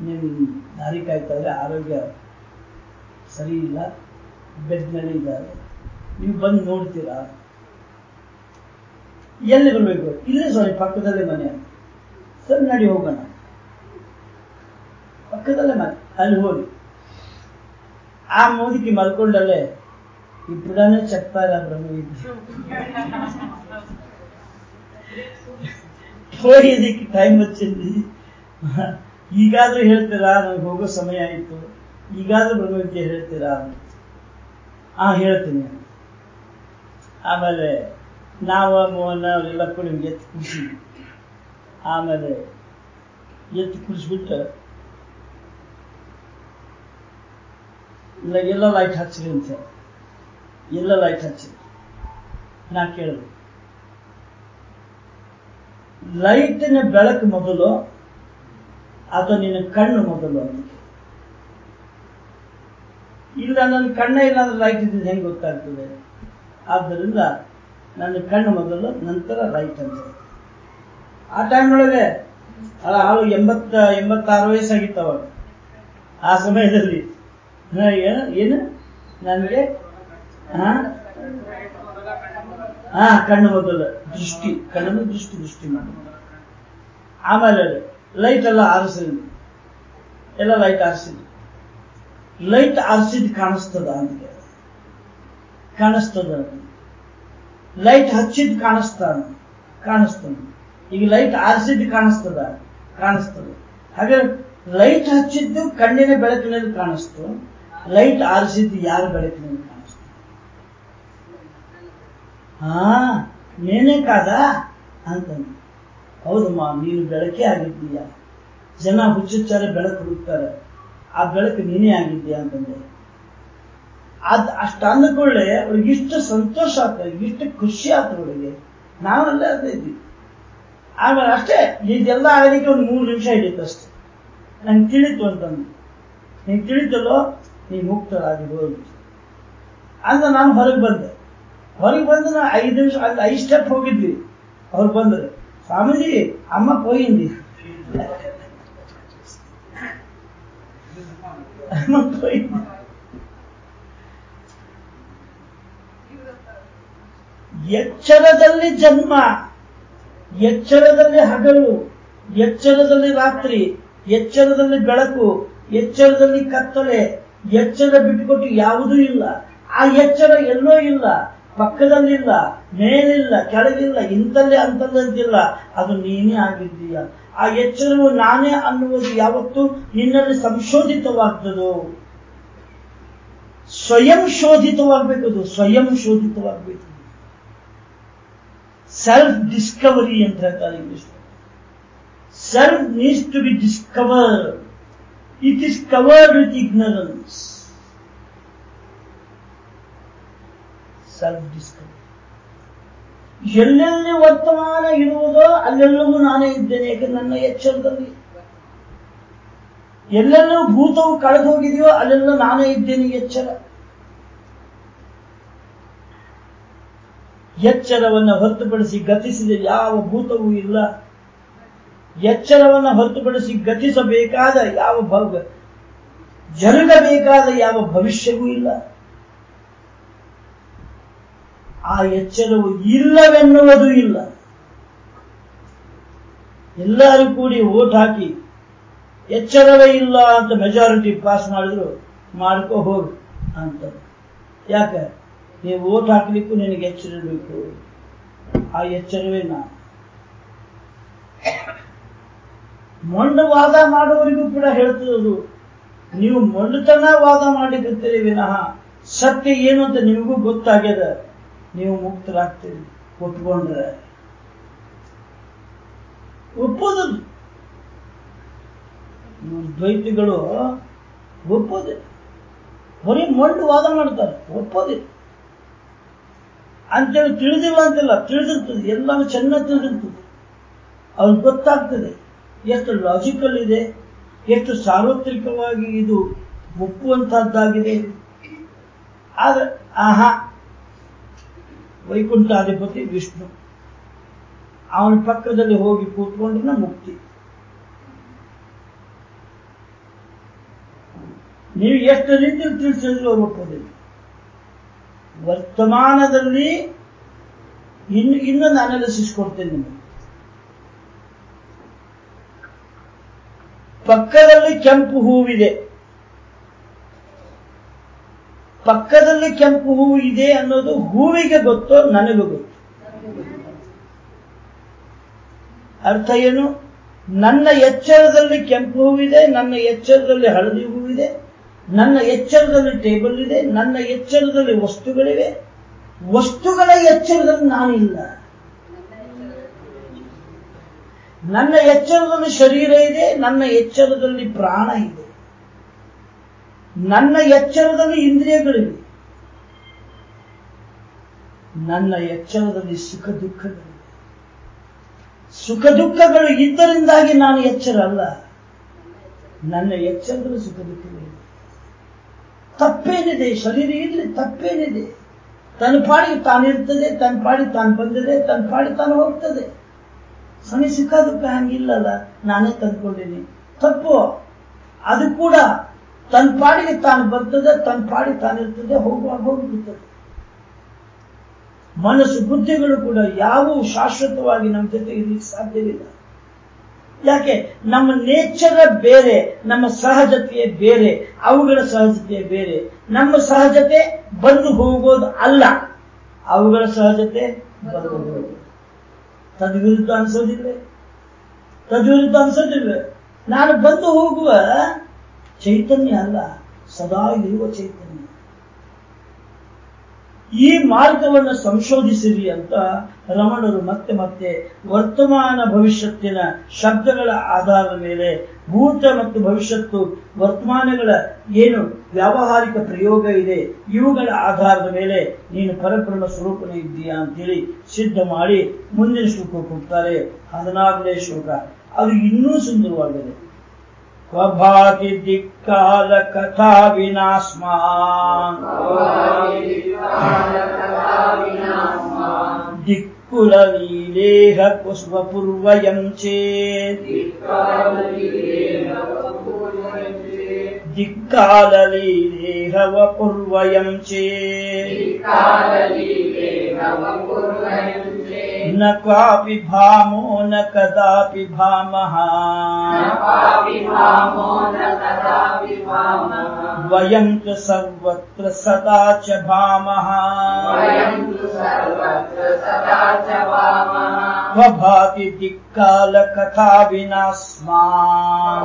ನೀವು ದಾರಿ ಕಾಯ್ತಾ ಇದ್ರೆ ಆರೋಗ್ಯ ಸರಿ ಇಲ್ಲ, ಬೆಡ್ ಮೇಲೆ ಇದ್ದಾರೆ. ನೀವು ಬಂದು ನೋಡ್ತೀರಾ? ಎಲ್ಲಿ ಬರಬೇಕು? ಇಲ್ಲೇ ಸ್ವಾಮಿ, ಪಕ್ಕದಲ್ಲೇ ಮನೆ. ಅಂತ ಸರಿ, ನಡಿ ಹೋಗೋಣ. ಪಕ್ಕದಲ್ಲೇ ಮನೆ. ಅಲ್ಲಿ ಹೋಗಿ. ಆ ಮೋದಿಗೆ ಮಲ್ಕೊಂಡಲ್ಲೇ ఇప్పుడనే చెప్తారా బ్రహ్మవిద్య పోయేదికి ಟೈಮ್ వచ్చింది ಈಗಾದ್ರೂ ಹೇಳ್ತೀರಾ ನನಗೆ ಹೋಗೋ ಸಮಯ ಆಯಿತು ಈಗಾದ್ರೂ ಬ್ರಹ್ಮವಿದ್ಯೆ ಹೇಳ್ತೀರಾ ಆ ಹೇಳ್ತೀನಿ ಆಮೇಲೆ ನಾವು ಮೋಹನ ಅವರೆಲ್ಲ ಕೂಡ ಹಿಂಗೆ ಎತ್ತು ಕುಡಿಸಿದ್ವಿ ಆಮೇಲೆ ಎತ್ತು ಕುಡಿಸ್ಬಿಟ್ಟು ಇಲ್ಲ, ಎಲ್ಲ ಲೈಟ್ ಹಚ್ಚಿರಿ ಅಂತ ಹೇಳಿ. ಎಲ್ಲ ಲೈಟ್ ಹಚ್ಚಿರಿ. ನಾ ಕೇಳಿದೆ. ಲೈಟಿನ ಬೆಳಕು ಮೊದಲು ಅಥವಾ ನಿನ್ನ ಕಣ್ಣು ಮೊದಲು ಅಂತ ಇಲ್ಲ, ನನ್ನ ಕಣ್ಣೇ ಇಲ್ಲ ಅಂದ್ರೆ ಲೈಟ್ ಇದ್ದಿದ್ದು ಹೆಂಗ್ ಗೊತ್ತಾಗ್ತದೆ? ಆದ್ದರಿಂದ ನನ್ನ ಕಣ್ಣು ಮೊದಲು, ನಂತರ ಲೈಟ್ ಅಂತ ಆ ಟೈಮ್ನೊಳಗೆ ಅವಳು ಎಂಬತ್ತ, ಎಂಬತ್ತಾರು ವಯಸ್ಸಾಗಿತ್ತು ಅವಳು ಆ ಸಮಯದಲ್ಲಿ. ಏನು? ನನಗೆ? ಹಾ? ಕಣ್ಣು ಮೊದಲ ದೃಷ್ಟಿ. ಕಣ್ಣು ದೃಷ್ಟಿ ದೃಷ್ಟಿ ಮಾಡ. ಆಮೇಲೆ ಲೈಟ್ ಎಲ್ಲ ಆರಿಸಿದ್ವಿ. ಎಲ್ಲ ಲೈಟ್ ಆರಿಸಿದ್ವಿ. ಲೈಟ್ ಆರಿಸಿದ್ ಕಾಣಿಸ್ತದ ಅಂತ ಕಾಣಿಸ್ತದ ಲೈಟ್ ಹಚ್ಚಿದ್ ಕಾಣಿಸ್ತಾನ ಕಾಣಿಸ್ತದ ಈಗ ಲೈಟ್ ಆರಿಸಿದ್ ಕಾಣಿಸ್ತದ? ಕಾಣಿಸ್ತದ. ಹಾಗೆ ಲೈಟ್ ಹಚ್ಚಿದ್ದು ಕಣ್ಣಿನ ಬೆಳಕಿನಲ್ಲಿ ಕಾಣಿಸ್ತು. ಲೈಟ್ ಆರಿಸಿದ್ದು ಯಾರು ಬೆಳಕಿನಲ್ಲಿ ಕಾಣಿಸ್ತು? ಹಾ, ನೇನೆ ಕಾದ? ಅಂತಂದು. ಹೌದಮ್ಮ ನೀನು ಬೆಳಕೇ ಆಗಿದ್ದೀಯ? ಜನ ಹುಚ್ಚುಚ್ಚಾರೆ ಬೆಳಕು ಹುಡುಕ್ತಾರೆ. ಆ ಬೆಳಕು ನೀನೇ ಆಗಿದ್ದೀಯ ಅಂತಂದೆ. ಅದ್ ಅಷ್ಟು ಅಂದ್ಕೊಳ್ಳೆ ಅವ್ರಿಗೆ ಇಷ್ಟು ಸಂತೋಷ ಆಗ್ತದೆ, ಇಷ್ಟು ಖುಷಿ ಆಗ್ತದೆ ಅವಳಿಗೆ ನಾವೆಲ್ಲ ಅದೇ ಇದ್ವಿ ಆಮೇಲೆ ಅಷ್ಟೇ ಇದೆಲ್ಲ ಆಗಲಿಕ್ಕೆ ಒಂದು ಮೂರು ನಿಮಿಷ ಹಿಡಿತು ಅಷ್ಟೇ. ನಂಗೆ ತಿಳಿತು ಅಂತಂದು. ನಿಂಗೆ ತಿಳಿತಲ್ಲೋ? ನೀ ಮುಕ್ತರಾಗಿರೋದು ಅಂದ್ರೆ ನಾನು ಹೊರಗೆ ಬಂದೆ. ಹೊರಗೆ ಬಂದು ನಾ ಐದು ನಿಮಿಷ, ಅಲ್ಲಿ ಐದು ಸ್ಟೆಪ್ ಹೋಗಿದ್ವಿ. ಅವ್ರು ಬಂದರು. ಸ್ವಾಮೀಜಿ, ಅಮ್ಮ ಪೋಯಿಂದಿ ಎಚ್ಚರದಲ್ಲಿ ಜನ್ಮ, ಎಚ್ಚರದಲ್ಲಿ ಹಗಲು, ಎಚ್ಚರದಲ್ಲಿ ರಾತ್ರಿ, ಎಚ್ಚರದಲ್ಲಿ ಬೆಳಕು, ಎಚ್ಚರದಲ್ಲಿ ಕತ್ತಲೆ ಎಚ್ಚರ ಬಿಟ್ಟುಕೊಟ್ಟು ಯಾವುದೂ ಇಲ್ಲ. ಆ ಎಚ್ಚರ ಎಲ್ಲೋ ಇಲ್ಲ, ಪಕ್ಕದಲ್ಲಿಲ್ಲ, ಮೇಲಿಲ್ಲ, ಕೆಳಗಿಲ್ಲ, ಇಂತಲ್ಲೇ ಅಂತಲ್ಲಂತಿಲ್ಲ, ಅದು ನೀನೇ ಆಗಿದ್ದೀಯ. ಆ ಎಚ್ಚರವು ನಾನೇ ಅನ್ನುವುದು ಯಾವತ್ತು ನಿನ್ನಲ್ಲಿ ಸಂಶೋಧಿತವಾಗ್ತದೋ? ಸ್ವಯಂ ಶೋಧಿತವಾಗಬೇಕದು, ಸ್ವಯಂ ಶೋಧಿತವಾಗಬೇಕು. ಸೆಲ್ಫ್ ಡಿಸ್ಕವರಿ ಅಂತ ಹೇಳ್ತಾರೆ English self needs to be discover it is covered with ignorance. Discovery ಎಲ್ಲೆಲ್ಲಿ ವರ್ತಮಾನ ಇರುವುದೋ ಅಲ್ಲೆಲ್ಲವೂ ನಾನೇ ಇದ್ದೇನೆ ಯಾಕಂದ್ರೆ ನನ್ನ ಎಚ್ಚರದಲ್ಲಿ? ಎಲ್ಲೆಲ್ಲೂ ಭೂತವು ಕಳೆದು ಹೋಗಿದೆಯೋ ಅಲ್ಲೆಲ್ಲ ನಾನೇ ಇದ್ದೇನೆ, ಎಚ್ಚರ. ಎಚ್ಚರವನ್ನು ಹೊರತುಪಡಿಸಿ ಗತಿಸಿದ ಯಾವ ಭೂತವೂ ಇಲ್ಲ. ಎಚ್ಚರವನ್ನು ಹೊರತುಪಡಿಸಿ ಗತಿಸಬೇಕಾದ ಯಾವ ಭವ ಜರುಗಬೇಕಾದ ಯಾವ ಭವಿಷ್ಯವೂ ಇಲ್ಲ. ಆ ಎಚ್ಚರವು ಇಲ್ಲವೆನ್ನುವುದು ಇಲ್ಲ. ಎಲ್ಲರೂ ಕೂಡಿ ಓಟ್ ಹಾಕಿ, ಎಚ್ಚರವೇ ಇಲ್ಲ ಅಂತ ಮೆಜಾರಿಟಿ ಪಾಸ್ ಮಾಡಿದ್ರು, ಮಾಡ್ಕೋ ಹೋಗು ಅಂತ ಯಾಕೆ? ನೀವು ಓಟ್ ಹಾಕ್ಲಿಕ್ಕೂ ನಿನಗೆ ಎಚ್ಚರ ಇರಬೇಕು ಆ ಎಚ್ಚರವೇ ನಾನು ಮೊಂಡ ವಾದ ಮಾಡುವವರಿಗೂ ಕೂಡ ಹೇಳ್ತಿರೋದು ನೀವು ಮೊಂಡುತನ ವಾದ ಮಾಡಿದ್ದೀರಿ ವಿನಃ ಸತ್ಯ ಏನು ಅಂತ ನಿಮಗೂ ಗೊತ್ತಾಗ್ಯದ. ನೀವು ಮುಕ್ತರಾಗ್ತೀರಿ, ಒಪ್ಕೊಂಡ್ರೆ. ಒಪ್ಪೋದದು ದ್ವೈತಿಗಳು ಒಪ್ಪೋದೆ. ಬರೀ ಮೊಂಡು ವಾದ ಮಾಡ್ತಾರೆ, ಒಪ್ಪೋದೆ. ಅಂತೇಳಿ ತಿಳಿದಿಲ್ಲ ಅಂತಿಲ್ಲ ತಿಳಿದಿರ್ತದೆ, ಎಲ್ಲಾನು ಚೆನ್ನಾಗಿ ತಿಳಿದಿರ್ತದೆ. ಅವ್ರಿಗೆ ಗೊತ್ತಾಗ್ತದೆ. ಎಷ್ಟು ಲಾಜಿಕಲ್ ಇದೆ, ಎಷ್ಟು ಸಾರ್ವತ್ರಿಕವಾಗಿ ಇದು ಒಪ್ಪುವಂತಹದ್ದಾಗಿದೆ. ಆದ್ರೆ, ಆಹಾ, ವೈಕುಂಠಾಧಿಪತಿ ವಿಷ್ಣು, ಅವನ ಪಕ್ಕದಲ್ಲಿ ಹೋಗಿ ಕೂತ್ಕೊಂಡ್ರೆ ಮುಕ್ತಿ. ನೀವು ಎಷ್ಟು ರೀತಿ ತಿಳಿಸಿದ್ರು ಒಪ್ಪೋದಿಲ್ಲ ವರ್ತಮಾನದಲ್ಲಿ ಇನ್ನು ಇನ್ನೊಂದು ಅನಾಲಿಸಿಸ್ ಕೊಡ್ತೇನೆ ನಿಮಗೆ. ಪಕ್ಕದಲ್ಲಿ ಕೆಂಪು ಹೂವಿದೆ. ಪಕ್ಕದಲ್ಲಿ ಕೆಂಪು ಹೂವು ಇದೆ ಅನ್ನೋದು ಹೂವಿಗೆ ಗೊತ್ತೋ ನನಗೂ ಗೊತ್ತು. ಅರ್ಥ ಏನು? ನನ್ನ ಎಚ್ಚರದಲ್ಲಿ ಕೆಂಪು ಹೂವಿದೆ, ನನ್ನ ಎಚ್ಚರದಲ್ಲಿ ಹಳದಿ ಹೂವಿದೆ, ನನ್ನ ಎಚ್ಚರದಲ್ಲಿ ಟೇಬಲ್ ಇದೆ, ನನ್ನ ಎಚ್ಚರದಲ್ಲಿ ವಸ್ತುಗಳಿವೆ. ವಸ್ತುಗಳ ಎಚ್ಚರದಲ್ಲಿ ನಾನಿಲ್ಲ. ನನ್ನ ಎಚ್ಚರದಲ್ಲಿ ಶರೀರ ಇದೆ, ನನ್ನ ಎಚ್ಚರದಲ್ಲಿ ಪ್ರಾಣ ಇದೆ. ನನ್ನ ಎಚ್ಚರದಲ್ಲಿ ಇಂದ್ರಿಯಗಳಿವೆ. ನನ್ನ ಎಚ್ಚರದಲ್ಲಿ ಸುಖ ದುಃಖಗಳಿವೆ. ಸುಖ ದುಃಖಗಳು ಇದ್ದರಿಂದಾಗಿ ನಾನು ಎಚ್ಚರ ಅಲ್ಲ. ನನ್ನ ಎಚ್ಚರದಲ್ಲಿ ಸುಖ ದುಃಖಗಳಿವೆ. ತಪ್ಪೇನಿದೆ, ಶರೀರ ಇರಲಿ, ತಪ್ಪೇನಿದೆ. ತನ್ನ ಪಾಡಿಗೆ ತಾನಿರ್ತದೆ, ತನ್ನ ಪಾಡಿ ತಾನು ಬಂದಿದೆ, ತನ್ನ ಪಾಡಿ ತಾನು ಹೋಗ್ತದೆ. ಸಮಯ ದುಃಖ ಹಂಗಿಲ್ಲಲ್ಲ ನಾನೇ ತಂದ್ಕೊಂಡಿನಿ ತಪ್ಪು. ಅದು ಕೂಡ ತನ್ನ ಪಾಡಿಗೆ ತಾನು ಬರ್ತದೆ, ತನ್ನ ಪಾಡಿ ತಾನಿರ್ತದೆ ಹೋಗುವಾಗ ಹೋಗಿಬಿಡ್ತದೆ. ಮನಸ್ಸು, ಬುದ್ಧಿಗಳು ಕೂಡ ಯಾವುವು ಶಾಶ್ವತವಾಗಿ ನಮ್ಮ ಜೊತೆ ಇರಲಿಕ್ಕೆ ಸಾಧ್ಯವಿಲ್ಲ. ಯಾಕೆ? ನಮ್ಮ ನೇಚರ ಬೇರೆ, ನಮ್ಮ ಸಹಜತೆಯೇ ಬೇರೆ, ಅವುಗಳ ಸಹಜತೆ ಬೇರೆ. ನಮ್ಮ ಸಹಜತೆ ಬಂದು ಹೋಗೋದು ಅಲ್ಲ, ಅವುಗಳ ಸಹಜತೆ ಬಂದು ಹೋಗೋದು. ತದ್ವಿರುದ್ಧ ಅನ್ಸೋದಿಲ್ಲ ತದ್ವಿರುದ್ಧ ಅನ್ಸೋದಿಲ್ಲ ನಾನು ಬಂದು ಹೋಗುವ ಚೈತನ್ಯ ಅಲ್ಲ. ಸದಾ ಇರುವ ಚೈತನ್ಯ. ಈ ಮಾರ್ಗವನ್ನು ಸಂಶೋಧಿಸಿರಿ ಅಂತ ರಮಣರು ಮತ್ತೆ ಮತ್ತೆ ವರ್ತಮಾನ ಭವಿಷ್ಯತ್ತಿನ ಶಬ್ದಗಳ ಆಧಾರದ ಮೇಲೆ ಭೂತ ಮತ್ತು ಭವಿಷ್ಯತ್ತು ವರ್ತಮಾನಗಳ ಏನು ವ್ಯಾವಹಾರಿಕ ಪ್ರಯೋಗ ಇದೆ, ಇವುಗಳ ಆಧಾರದ ಮೇಲೆ ನೀನು ಪರಬ್ರಹ್ಮ ಸ್ವರೂಪನೇ ಇದ್ದೀಯಾ ಅಂತೇಳಿ ಸಿದ್ಧ ಮಾಡಿ ಮುಂದಿನ ಶ್ಲೋಕ ಕೊಡ್ತಾರೆ ಹದಿನಾರನೇ ಶ್ಲೋಕ. ಅದು ಇನ್ನೂ ಸುಂದರವಾಗಿದೆ. स्वभाति दिक्कालकथा विनास्मा दिक्कुललीलेह पुष्पपूर्वयम् चेत् दिक्काललीलेह वपूर्वयम् चेत् न क्वापि भामो न कदापि भामः। वयं तु सर्वत्र सदा च भामः। स्वभाति दिक्कालकथा विनास्मान्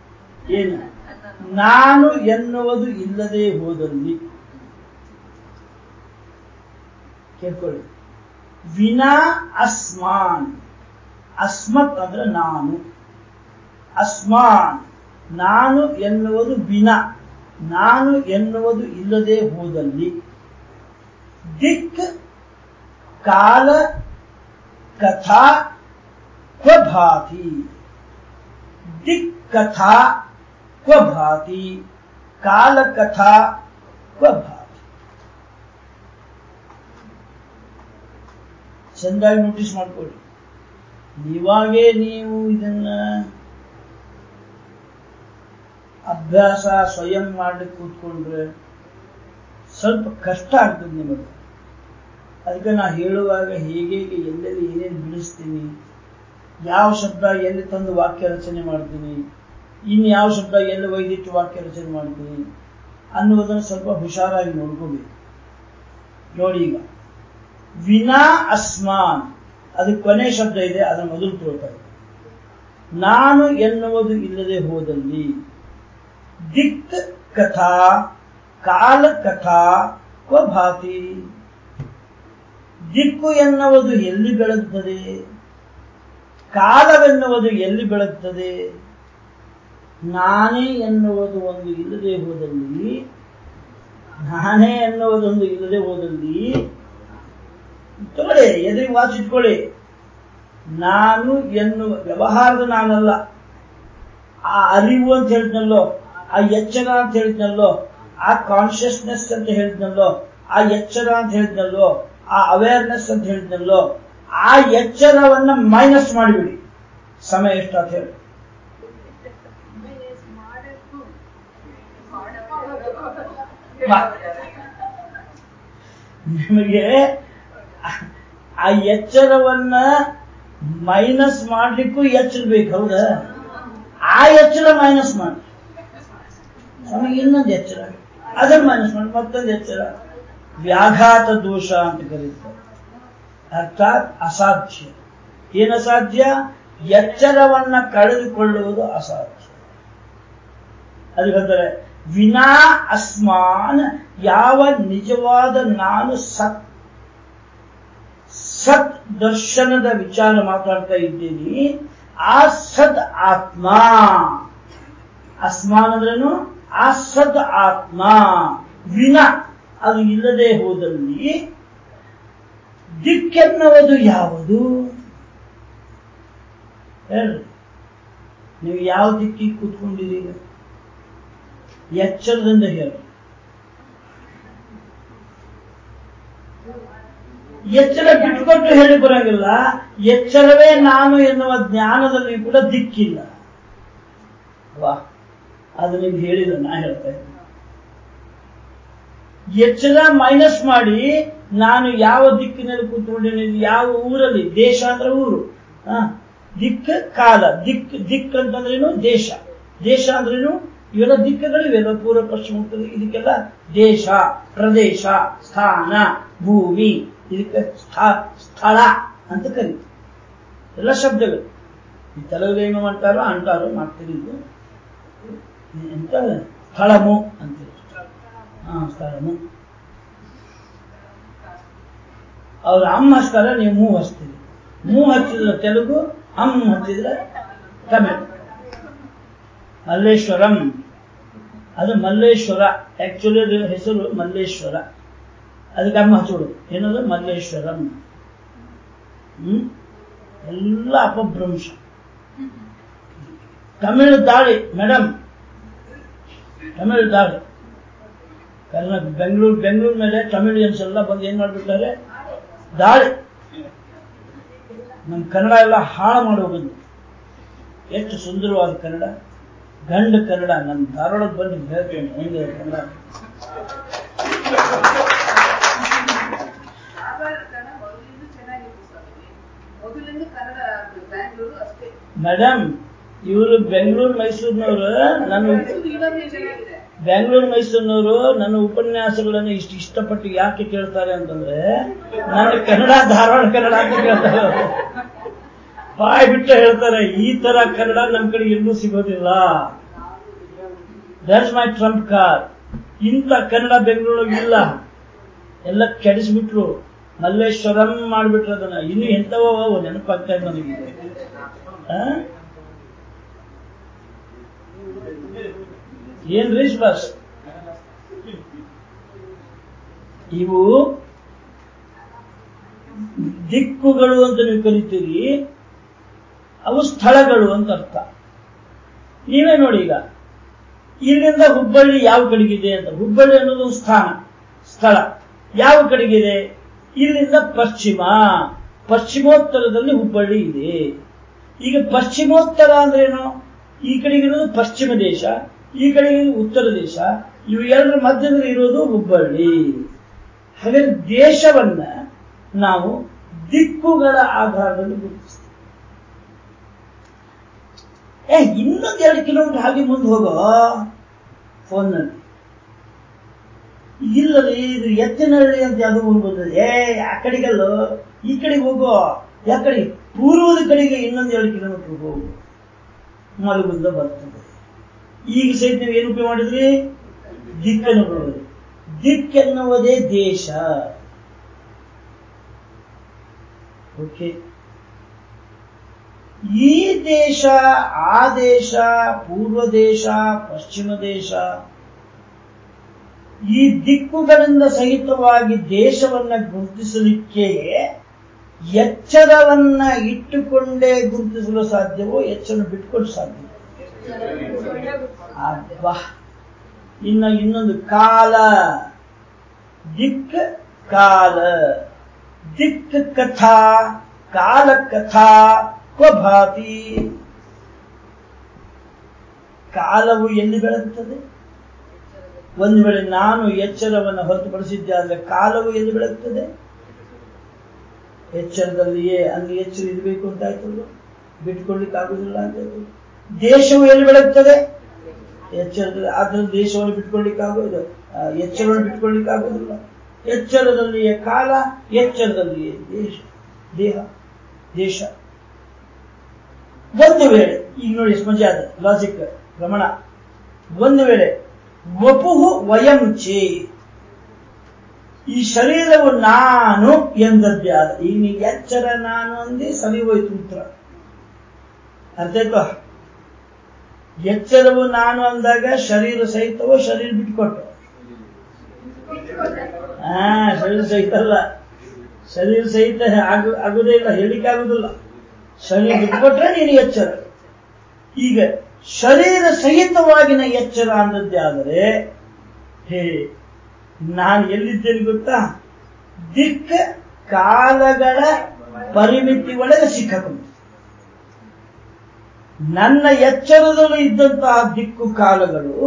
ಏನು? ನಾನು ಎನ್ನುವುದು ಇಲ್ಲದೆ ಹೋದಲ್ಲಿ. ಕೇಳ್ಕೊಳ್ಳಿ. ವಿನಾ ಅಸ್ಮಾನ್. ಅಸ್ಮತ್ ಅಂದ್ರೆ ನಾನು. ಅಸ್ಮಾನ್. ನಾನು ಎನ್ನುವುದು ವಿನಾ. ನಾನು ಎನ್ನುವುದು ಇಲ್ಲದೆ ಹೋದಲ್ಲಿ. ದಿಕ್ ಕಾಲ ಕಥಾ ಕ್ವಭಾತಿ. ದಿಕ್ ಕಥಾ ಕ್ವಭಾತಿ ಕಾಲಕಥಾ ಕ್ವ ಕ್ವಭಾತಿ ಚಂದಾಗಿ ನೋಟಿಸ್ ಮಾಡ್ಕೊಳ್ಳಿ. ನೀವಾಗೇ ನೀವು ಇದನ್ನ ಅಭ್ಯಾಸ ಸ್ವಯಂ ಮಾಡ್ಲಿಕ್ಕೆ ಕೂತ್ಕೊಂಡ್ರೆ ಸ್ವಲ್ಪ ಕಷ್ಟ ಆಗ್ತದೆ ನಿಮಗೆ. ಅದಕ್ಕೆ ನಾ ಹೇಳುವಾಗ ಹೇಗೆ, ಎಲ್ಲೆಲ್ಲಿ ಏನೇನು ಬಿಡಿಸ್ತೀನಿ, ಯಾವ ಶಬ್ದ, ಎಲ್ಲಿ ತಂದು ವಾಕ್ಯ ರಚನೆ ಮಾಡ್ತೀನಿ ಇನ್ನು ಯಾವ ಶಬ್ದ, ಎಲ್ಲಿ ಒಯ್ದಿಟ್ಟು ವಾಕ್ಯ ರಚನೆ ಮಾಡ್ತೀನಿ ಅನ್ನುವುದನ್ನು ಸ್ವಲ್ಪ ಹುಷಾರಾಗಿ ನೋಡ್ಕೋಬೇಕು. ನೋಡಿ ಈಗ. ವಿನಾ ಅಸ್ಮಾನ್. ಅದು ಕೊನೆ ಶಬ್ದ ಇದೆ, ಅದನ್ನು ಮೊದಲು ತೋರ್ತಾರೆ. ನಾನು ಎನ್ನುವುದು ಇಲ್ಲದೆ ಹೋದಲ್ಲಿ ದಿಕ್ ಕಥಾ, ಕಾಲ ಕಥಾ ಕ್ವಭಾತಿ ದಿಕ್ಕು ಎನ್ನುವುದು ಎಲ್ಲಿ ಬೆಳಗ್ತದೆ? ಕಾಲವೆನ್ನುವುದು ಎಲ್ಲಿ ಬೆಳಗುತ್ತದೆ ನಾನೇ ಎನ್ನುವುದು ಒಂದು ಇಲ್ಲದೆ ಹೋದಲ್ಲಿ, ನಾನೇ ಎನ್ನುವುದೊಂದು ಇಲ್ಲದೆ ಹೋದಲ್ಲಿ ತಗೊಳ್ಳಿ ಎದುರಿಗೆ ವಾಚಿಟ್ಕೊಳ್ಳಿ ನಾನು ಎನ್ನುವ ವ್ಯವಹಾರದ ನಾನಲ್ಲ. ಆ ಅರಿವು ಅಂತ ಹೇಳಿದ್ನಲ್ಲೋ, ಆ ಎಚ್ಚರ ಅಂತ ಹೇಳಿದ್ನಲ್ಲೋ, ಆ ಕಾನ್ಶಿಯಸ್ನೆಸ್ ಅಂತ ಹೇಳಿದ್ನಲ್ಲೋ, ಆ ಎಚ್ಚರ ಅಂತ ಹೇಳಿದ್ನಲ್ಲೋ, ಆ ಅವೇರ್ನೆಸ್ ಅಂತ ಹೇಳಿದ್ನಲ್ಲೋ, ಆ ಎಚ್ಚರವನ್ನ ಮೈನಸ್ ಮಾಡಿಬಿಡಿ. ಸಮಯ ಎಷ್ಟು ಅಂತ ಹೇಳಿ. ನಿಮಗೆ ಆ ಎಚ್ಚರವನ್ನ ಮೈನಸ್ ಮಾಡ್ಲಿಕ್ಕೂ ಎಚ್ಚರ ಬೇಕು, ಹೌದಾ? ಆ ಎಚ್ಚರ ಮೈನಸ್ ಮಾಡಿ. ನಮಗೆ ಇನ್ನೊಂದು ಎಚ್ಚರ. ಅದನ್ನ ಮೈನಸ್ ಮಾಡಿ, ಮತ್ತೊಂದು ಎಚ್ಚರ. ವ್ಯಾಘಾತ ದೋಷ ಅಂತ ಕರೀತಾರೆ. ಅರ್ಥಾತ್ ಅಸಾಧ್ಯ. ಏನು ಅಸಾಧ್ಯ? ಎಚ್ಚರವನ್ನ ಕಳೆದುಕೊಳ್ಳುವುದು ಅಸಾಧ್ಯ. ಹೇಳ್ತಾರೆ ವಿನಾ ಅಸ್ಮಾನ್ ಯಾವ ನಿಜವಾದ ನಾನು ಸತ್ ಸತ್ ದರ್ಶನದ ವಿಚಾರ ಮಾತಾಡ್ತಾ ಇದ್ದೀನಿ. ಆ ಸದ್ ಆತ್ಮ. ಅಸ್ಮಾನ್ ಅಂದ್ರೇನು? ಆ ಸದ್ ಆತ್ಮ. ವಿನ. ಅದು ಇಲ್ಲದೆ ಹೋದಲ್ಲಿ ದಿಕ್ಕೆನ್ನುವುದು ಯಾವುದು? ಹೇಳ್ರಿ. ನೀವು ಯಾವ ದಿಕ್ಕಿಗೆ ಕೂತ್ಕೊಂಡಿದ್ದೀರಿ? ಎಚ್ಚರದಿಂದ ಹೇಳಿ. ಎಚ್ಚರ ಬಿಟ್ಕೊಟ್ಟು ಹೇಳಿ ಬರಂಗಿಲ್ಲ. ಎಚ್ಚರವೇ ನಾನು ಎನ್ನುವ ಜ್ಞಾನದಲ್ಲಿ ಕೂಡ ದಿಕ್ಕಿಲ್ಲ. ವಾ ಅದು ನಿಮ್ಗೆ ಹೇಳಿದ್ರು ನಾ ಹೇಳ್ತಾ ಇದ್ದೀನಿ. ಎಚ್ಚರ ಮೈನಸ್ ಮಾಡಿ ನಾನು ಯಾವ ದಿಕ್ಕಿನಲ್ಲಿ ಕೂತ್ಕೊಂಡಿದ್ದೀನಿ ಯಾವ ಊರಲ್ಲಿ? ದೇಶ ಅಂದ್ರೆ ಊರು. ದಿಕ್ ಕಾಲ. ದಿಕ್ ದಿಕ್ ಅಂತಂದ್ರೇನು ದೇಶ. ದೇಶ ಅಂದ್ರೇನು ಇವೆಲ್ಲ ದಿಕ್ಕಗಳಿವೆಲ್ಲ ಪೂರ್ವ, ಪಶ್ಚಿಮ, ಉತ್ತರ, ಇದಕ್ಕೆಲ್ಲ ದೇಶ, ಪ್ರದೇಶ, ಸ್ಥಾನ, ಭೂಮಿ, ಇದಕ್ಕೆ ಸ್ಥಾ- ಸ್ಥಳ ಅಂತ ಕರೀತು ಎಲ್ಲ ಶಬ್ದಗಳು. ಈ ತೆಲುಗು ಮಾಡ್ತಾರೋ ಅಂಟಾರೋ ಮಾಡ್ತೀರಿ ಇದು. ಎಂತ? ಸ್ಥಳಮು ಅಂತೀರಿ ಹಾ, ಸ್ಥಳಮು. ಅವ್ರ ಅಮ್ಮ ಸ್ಥಳ ನೀವು ಮೂ ಹಚ್ತೀರಿ. ಮೂ ಹಚ್ಚಿದ್ರೆ ತೆಲುಗು ಅಮ್ಮ ಹಚ್ಚಿದ್ರೆ ತಮಿಳು. ಮಲ್ಲೇಶ್ವರಂ. ಅದು ಮಲ್ಲೇಶ್ವರ. ಆಕ್ಚುಲಿ ಹೆಸರು ಮಲ್ಲೇಶ್ವರ. ಅದಕ್ಕೆ ಅಮ್ಮ ಹಚ್ಚೋಡು ಏನದು? ಮಲ್ಲೇಶ್ವರಂ. ಎಲ್ಲ ಅಪಭ್ರಂಶ. ತಮಿಳು ದಾಳಿ ಮೇಡಮ್ ತಮಿಳು ದಾಳಿ. ಕರ್ನಾಟಕ ಬೆಂಗಳೂರು ಬೆಂಗಳೂರು ಮೇಲೆ ತಮಿಳಿಯನ್ಸ್ ಎಲ್ಲ ಬಂದು ಏನ್ ಮಾಡ್ಬಿಟ್ಟಾರೆ? ದಾಳಿ. ನಮ್ಮ ಕನ್ನಡ ಎಲ್ಲ ಹಾಳು ಮಾಡಿ ಎಷ್ಟು ಸುಂದರವಾದ ಕನ್ನಡ. ಗಂಡ ಕನ್ನಡ ನನ್ನ ಧಾರವಾಡಕ್ಕೆ ಬಂದು ಹೇಳ್ತೇನೆ ಹೆಂಗೆ ಕನ್ನಡ ಮೇಡಮ್ ಇವರು ಬೆಂಗಳೂರು, ಮೈಸೂರಿನವರು, ನನ್ನ ಬೆಂಗಳೂರು, ಮೈಸೂರಿನವರು, ನನ್ನ ಉಪನ್ಯಾಸಗಳನ್ನು ಇಷ್ಟು ಇಷ್ಟಪಟ್ಟು ಯಾಕೆ ಕೇಳ್ತಾರೆ ಅಂತಂದ್ರೆ, ನನ್ನ ಕನ್ನಡ, ಧಾರವಾಡ ಕನ್ನಡ ಅಂತ ಕೇಳ್ತಾರೆ. ಬಾಯ್ ಬಿಟ್ಟು ಹೇಳ್ತಾರೆ, ಈ ತರ ಕನ್ನಡ ನಮ್ ಕಡೆ ಎಲ್ಲೂ ಸಿಗೋದಿಲ್ಲ. ದಟ್ಸ್ ಮೈ ಟ್ರಂಪ್ ಕಾರ್ ಇಂಥ ಕನ್ನಡ ಬೆಂಗಳೂರಿಗೆ ಇಲ್ಲ. ಎಲ್ಲ ಕೆಡಿಸ್ಬಿಟ್ರು. ಮಲ್ಲೇಶ್ವರಂ ಮಾಡ್ಬಿಟ್ರು ಅದನ್ನ. ಇನ್ನು ಎಂತವೋ ಅವು ನೆನಪಾಗ್ತಾ ಇದೆ ನನಗೆ ಏನ್ ಏನ್ರಿ ಬಸ್? ಇವು ದಿಕ್ಕುಗಳು ಅಂತ ನೀವು ಕರಿತೀರಿ. ಅವು ಸ್ಥಳಗಳು ಅಂತ ಅರ್ಥ. ನೀವೇ ನೋಡಿ ಈಗ, ಇಲ್ಲಿಂದ ಹುಬ್ಬಳ್ಳಿ ಯಾವ ಕಡೆಗಿದೆ ಅಂತ. ಹುಬ್ಬಳ್ಳಿ ಅನ್ನೋದು ಸ್ಥಾನ, ಸ್ಥಳ. ಯಾವ ಕಡೆಗಿದೆ? ಇಲ್ಲಿಂದ ಪಶ್ಚಿಮ. ಪಶ್ಚಿಮೋತ್ತರದಲ್ಲಿ ಹುಬ್ಬಳ್ಳಿ ಇದೆ. ಈಗ ಪಶ್ಚಿಮೋತ್ತರ ಅಂದ್ರೇನು ಈ ಕಡೆಗಿರೋದು ಪಶ್ಚಿಮ ದೇಶ, ಈ ಕಡೆಗೆ ಉತ್ತರ ದೇಶ, ಇವು ಎರಡರ ಮಧ್ಯದಲ್ಲಿ ಇರೋದು ಹುಬ್ಬಳ್ಳಿ. ಹಾಗೆ ದೇಶವನ್ನ ನಾವು ದಿಕ್ಕುಗಳ ಆಧಾರದಲ್ಲಿ ಗುರುತಿಸ್ತೀವಿ. ಏ, ಇನ್ನೊಂದು ಎರಡು ಕಿಲೋಮೀಟರ್ ಹಾಗೆ ಮುಂದೆ ಹೋಗೋ ಫೋನ್ನಲ್ಲಿ. ಇಲ್ಲರಿ ಇದು ಎತ್ತಿನಹಳ್ಳಿ ಅಂತ ಯಾವ್ದು ಬಂದದೆ. ಏ, ಆ ಕಡೆಗೆಲ್ಲ, ಈ ಕಡೆಗೆ ಹೋಗೋ ಯಾ ಕಡೆ ಪೂರ್ವದ ಕಡೆಗೆ ಇನ್ನೊಂದು ಎರಡು ಕಿಲೋಮೀಟರ್ ಹೋಗು. ಮಲಗುಂದ ಬರ್ತದೆ. ಈಗ ಸಹಿತ ನೀವು ಏನು ಉಪಯೋಗ ಮಾಡಿದ್ರಿ? ದಿಕ್ಕನ್ನು ಕೊಡುವುದು ದಿಕ್ಕೆನ್ನುವುದೇ ದೇಶ. ಓಕೆ ಈ ದೇಶ, ಆ ದೇಶ, ಪೂರ್ವ ದೇಶ, ಪಶ್ಚಿಮ ದೇಶ, ಈ ದಿಕ್ಕುಗಳಿಂದ ಸಹಿತವಾಗಿ ದೇಶವನ್ನ ಗುರುತಿಸಲಿಕ್ಕೆ ಎಚ್ಚರವನ್ನ ಇಟ್ಟುಕೊಂಡೇ ಗುರುತಿಸಲು ಸಾಧ್ಯವೋ ಎಚ್ಚರ ಬಿಟ್ಕೊಂಡು ಸಾಧ್ಯ ಇನ್ನು ಇನ್ನ ಇನ್ನೊಂದು ಕಾಲ. ದಿಕ್ ಕಾಲ. ದಿಕ್ ಕಥಾ ಕಾಲ ಕಥಾ ಕ್ವಭಾತಿ ಕಾಲವು ಎಲ್ಲಿ ಬೆಳಗುತ್ತದೆ ಒಂದು ವೇಳೆ ನಾನು ಎಚ್ಚರವನ್ನು ಹೊರತುಪಡಿಸಿದ್ದೆ ಅಂದ್ರೆ ಕಾಲವು ಎಲ್ಲಿ ಬೆಳಗುತ್ತದೆ ಎಚ್ಚರದಲ್ಲಿಯೇ ಅಲ್ಲಿ ಎಚ್ಚರ ಇರಬೇಕು ಅಂತ ಆಯ್ತು ಬಿಟ್ಕೊಳ್ಲಿಕ್ಕೆ ಆಗುದಿಲ್ಲ ಅಂತ ದೇಶವು ಎಲ್ಲಿ ಬೆಳಗ್ತದೆ? ಎಚ್ಚರದಲ್ಲಿ ಆದ್ರೂ ದೇಶವನ್ನು ಆ, ಎಚ್ಚರವನ್ನು ಬಿಟ್ಕೊಳ್ಲಿಕ್ಕೆ ಆಗೋದಿಲ್ಲ ಎಚ್ಚರದಲ್ಲಿಯೇ ಕಾಲ ಎಚ್ಚರದಲ್ಲಿಯೇ ದೇಶ ದೇಹ ದೇಶ. ಒಂದು ವೇಳೆ, ಈಗ ನೋಡಿ ಎಷ್ಟು ಮಜಾ ಅದ ಲಾಜಿಕ್ ರಮಣ ಒಂದು ವೇಳೆ, ವಪುಹು ವಯಂ ಚೇ. ಈ ಶರೀರವು ನಾನು ಎಂದದ್ಯಾದ ಈಗ ನೀವು ಎಚ್ಚರ ನಾನು ಅಂದಿ ಸರಿ ಹೋಯ್ತು ಉತ್ತರ. ಅರ್ಥ ಆಯ್ತು? ಎಚ್ಚರವು ನಾನು ಅಂದಾಗ ಶರೀರ ಸಹಿತವೋ ಶರೀರ ಬಿಟ್ಕೊಟ್ಟು ಹಾ ಶರೀರ ಸಹಿತ ಅಲ್ಲ. ಶರೀರ ಸಹಿತ ಆಗು, ಆಗುದೇ ಇಲ್ಲ ಹೇಳಿಕೆ ಶರೀರ ಬಿಟ್ಕೊಟ್ರೆ ನೀನು ಎಚ್ಚರ. ಈಗ ಶರೀರ ಸಹಿತವಾಗಿನ ಎಚ್ಚರ ಅಂದದ್ದಾದರೆ ಹೇ, ನಾನು ಎಲ್ಲಿದ್ದೇನೆ ಗೊತ್ತಾ? ದಿಕ್ಕ ಕಾಲಗಳ ಪರಿಮಿತಿ ಒಳಗೆ ಸಿಕ್ಕಕೊಂಡು. ನನ್ನ ಎಚ್ಚರದಲ್ಲಿ ಇದ್ದಂತಹ ದಿಕ್ಕು ಕಾಲಗಳು,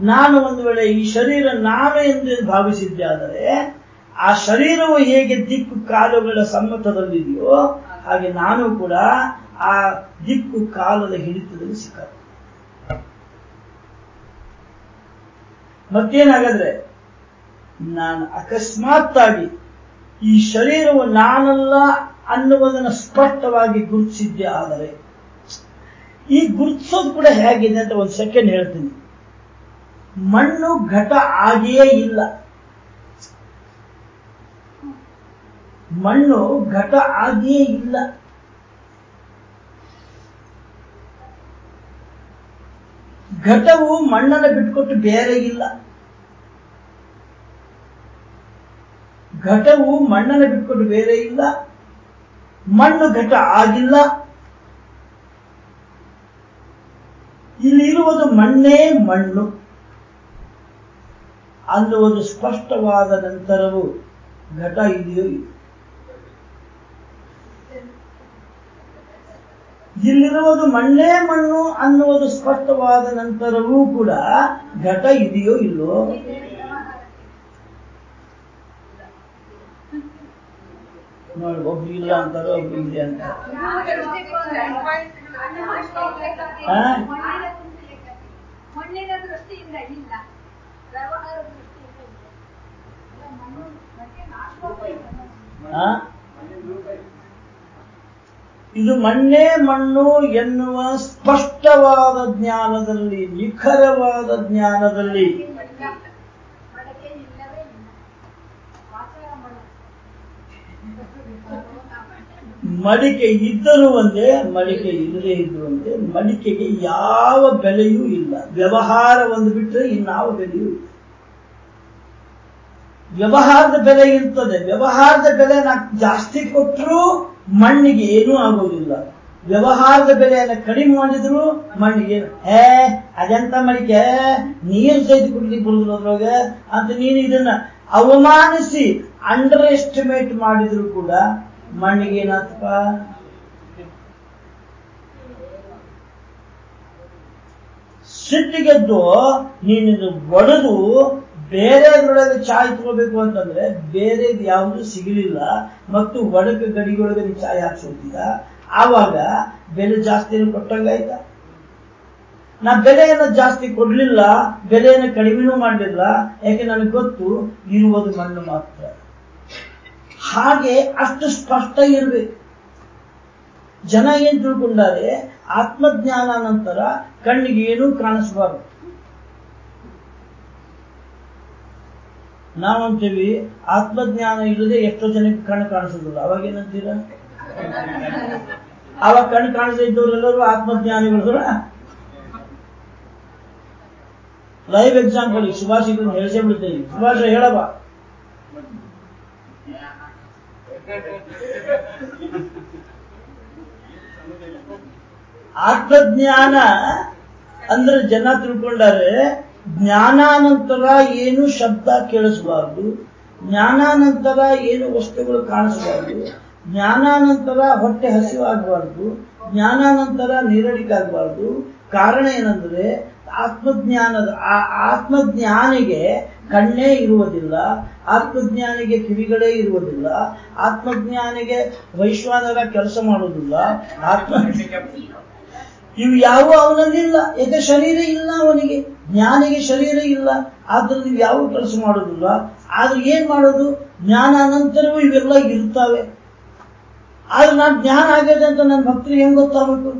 ನಾನು ಒಂದು ವೇಳೆ ಈ ಶರೀರ ನಾನು ಎಂದು ಭಾವಿಸಿದ್ದೆ ಆದರೆ, ಆ ಶರೀರವು ಹೇಗೆ ದಿಕ್ಕು ಕಾಲುಗಳ ಸಮ್ಮತದಲ್ಲಿದೆಯೋ ಹಾಗೆ ನಾನು ಕೂಡ ಆ ದಿಕ್ಕು ಕಾಲದ ಹಿಡಿತದಲ್ಲಿ ಸಿಕ್ಕ ಮತ್ತೇನಾಗಾದ್ರೆ, ನಾನು ಅಕಸ್ಮಾತ್ತಾಗಿ ಈ ಶರೀರವು ನಾನಲ್ಲ ಅನ್ನುವುದನ್ನು ಸ್ಪಷ್ಟವಾಗಿ ಗುರುತಿಸಿದ್ದೆ ಆದರೆ, ಈ ಗುರುತಿಸೋದು ಕೂಡ ಹೇಗಿದೆ ಅಂತ ಒಂದು ಸೆಕೆಂಡ್ ಹೇಳ್ತೀನಿ. ಮಣ್ಣು ಘಟ ಆಗಿಯೇ ಇಲ್ಲ. ಮಣ್ಣು ಘಟ ಆಗಿಯೇ ಇಲ್ಲ. ಘಟವು ಮಣ್ಣನ್ನು ಬಿಟ್ಕೊಟ್ಟು ಬೇರೆ ಇಲ್ಲ. ಘಟವು ಮಣ್ಣನ್ನು ಬಿಟ್ಕೊಟ್ಟು ಬೇರೆ ಇಲ್ಲ. ಮಣ್ಣು ಘಟ ಆಗಿಲ್ಲ. ಇಲ್ಲಿರುವುದು ಮಣ್ಣೇ ಮಣ್ಣು. ಅನ್ನುವುದು ಸ್ಪಷ್ಟವಾದ ನಂತರವೂ ಘಟ ಇದೆಯೋ ಇಲ್ಲ. ಇಲ್ಲಿರುವುದು ಮಣ್ಣೇ ಮಣ್ಣು ಅನ್ನುವುದು ಸ್ಪಷ್ಟವಾದ ನಂತರವೂ ಕೂಡ ಘಟ ಇದೆಯೋ ಇಲ್ಲೋ ನೋಡಿ ಒಬ್ರು ಇಲ್ಲ ಅಂತಾರೆ ಒಬ್ರು ಇದೆ ಅಂತ. ಮಣ್ಣಿನ ದೃಷ್ಟಿಯಿಂದ ಇಲ್ಲ ವ್ಯವಹಾರ ದೃಷ್ಟಿಯಿಂದ ಇಲ್ಲ ಅಲ್ಲ, ಮಣ್ಣು ಮತ್ತೆ ನಾಶವಾಗ್ತಾ ಆ? ಇದು ಮಣ್ಣೇ ಮಣ್ಣು ಎನ್ನುವ ಸ್ಪಷ್ಟವಾದ ಜ್ಞಾನದಲ್ಲಿ, ನಿಖರವಾದ ಜ್ಞಾನದಲ್ಲಿ. ಮಡಕೆ ಇದ್ದರೂ ಒಂದೇ, ಮಡಿಕೆ ಇಲ್ಲದೆ ಇದ್ದರೂ ಒಂದೇ. ಮಡಿಕೆಗೆ ಯಾವ ಬೆಲೆಯೂ ಇಲ್ಲ. ವ್ಯವಹಾರ ಒಂದು ಬಿಟ್ಟರೆ ಇನ್ನಾವ ಬೆಲೆಯೂ ವ್ಯವಹಾರದ ಬೆಲೆ ಇರ್ತದೆ. ವ್ಯವಹಾರದ ಬೆಲೆ ನಾ ಜಾಸ್ತಿ ಕೊಟ್ಟರೂ ಮಣ್ಣಿಗೆ ಏನೂ ಆಗೋದಿಲ್ಲ ವ್ಯವಹಾರದ ಬೆಲೆಯನ್ನು ಕಡಿಮೆ ಮಾಡಿದ್ರು ಮಣ್ಣಿಗೆ? ಏ ಅದೆಂತ ಮಡಿಕೆ? ನೀರು ಸಹಿತ ಕುಡ್ಲಿಕ್ಕೆ ಬರುದಿಲ್ಲ ಅದ್ರೊಳಗ? ಅಂತ ನೀನು ಇದನ್ನ ಅವಮಾನಿಸಿ ಅಂಡರ್ ಎಸ್ಟಿಮೇಟ್ ಮಾಡಿದ್ರು ಕೂಡ ಮಣ್ಣಿಗೆ ಏನಾತಪ್ಪ ಸಿಟ್ಟಿಗೆದ್ದು ನೀನು ಒಡೆದು ಬೇರೆದ್ರೊಳಗೆ ಚಾಯ್ ತಗೋಬೇಕು ಅಂತಂದ್ರೆ ಬೇರೆ ಯಾವುದು ಸಿಗಲಿಲ್ಲ ಮತ್ತು ಒಡಕ ಗಡಿಗೊಳಗೆ ನೀವು ಚಾಯ್ ಹಾಕ್ಸೋದಿಲ್ಲ ಆವಾಗ ಬೆಲೆ ಜಾಸ್ತಿ ಕೊಟ್ಟಂಗಾಯ್ತ ನಾ ಬೆಲೆಯನ್ನು ಜಾಸ್ತಿ ಕೊಡ್ಲಿಲ್ಲ, ಬೆಲೆಯನ್ನು ಕಡಿಮೆನೂ ಮಾಡಲಿಲ್ಲ, ಯಾಕೆ ನನಗೆ ಗೊತ್ತು? ಇರುವುದು ಮಣ್ಣು ಮಾತ್ರ. ಹಾಗೆ ಅಷ್ಟು ಸ್ಪಷ್ಟ ಇರಬೇಕು. ಜನ ಏನ್ ತಿಳ್ಕೊಂಡಾರೆ, ಆತ್ಮಜ್ಞಾನ ನಂತರ ಕಣ್ಣಿಗೆ ಏನೂ ಕಾಣಿಸಬಾರದು. ನಾವಂತೀವಿ ಆತ್ಮಜ್ಞಾನ ಇಲ್ಲದೆ ಎಷ್ಟೋ ಜನಕ್ಕೆ ಕಣ್ಣು ಕಾಣಿಸೋದಿಲ್ಲ. ಅವಾಗ ಏನಂತೀರ? ಅವಾಗ ಕಣ್ಣು ಕಾಣಿಸದೇ ಇದ್ದವರೆಲ್ಲರೂ ಆತ್ಮಜ್ಞಾನಿಗಳು ಲೈವ್ ಎಕ್ಸಾಂಪಲ್ ಸುಭಾಷ್ ಇದನ್ನು ಹೇಳಿಸೇ ಬಿಡ್ತೇನೆ ಸುಭಾಷ ಹೇಳವ ಆತ್ಮಜ್ಞಾನ ಅಂದ್ರೆ ಜನ ತಿಳ್ಕೊಂಡಾರೆ ಜ್ಞಾನಾನಂತರ ಏನು ಶಬ್ದ ಕೇಳಿಸಬಾರ್ದು ಜ್ಞಾನಾನಂತರ ಏನು ವಸ್ತುಗಳು ಕಾಣಿಸಬಾರ್ದು ಜ್ಞಾನಾನಂತರ ಹೊಟ್ಟೆ ಹಸಿವಾಗಬಾರ್ದು ಜ್ಞಾನಾನಂತರ ನೀರಡಿಕಾಗಬಾರ್ದು. ಕಾರಣ ಏನಂದ್ರೆ ಆತ್ಮಜ್ಞಾನದ ಆ ಆತ್ಮಜ್ಞಾನಿಗೆ ಕಣ್ಣೇ ಇರುವುದಿಲ್ಲ ಆತ್ಮಜ್ಞಾನಿಗೆ ಕಿವಿಗಳೇ ಇರುವುದಿಲ್ಲ ಆತ್ಮಜ್ಞಾನಿಗೆ ವೈಶ್ವಾನರ ಕೆಲಸ ಮಾಡುವುದಿಲ್ಲ ಆತ್ಮ ಇವು ಯಾವ ಅವನಲ್ಲಿಲ್ಲ ಯಾಕೆ ಶರೀರ ಇಲ್ಲ ಅವನಿಗೆ. ಜ್ಞಾನಿಗೆ ಶರೀರ ಇಲ್ಲ, ಆದ್ರೂ ನೀವು ಯಾವ ಕೆಲಸ ಮಾಡೋದಿಲ್ಲ, ಆದ್ರೆ ಏನ್ ಮಾಡೋದು? ಜ್ಞಾನ ಅನಂತರವೂ ಇವೆಲ್ಲ ಇರ್ತಾವೆ ಆದ್ರೆ ನಾನು ಜ್ಞಾನ ಆಗಿದೆ ಅಂತ ನನ್ನ ಭಕ್ತರಿಗೆ ಹೆಂಗ್ ಗೊತ್ತಾಗಬೇಕು?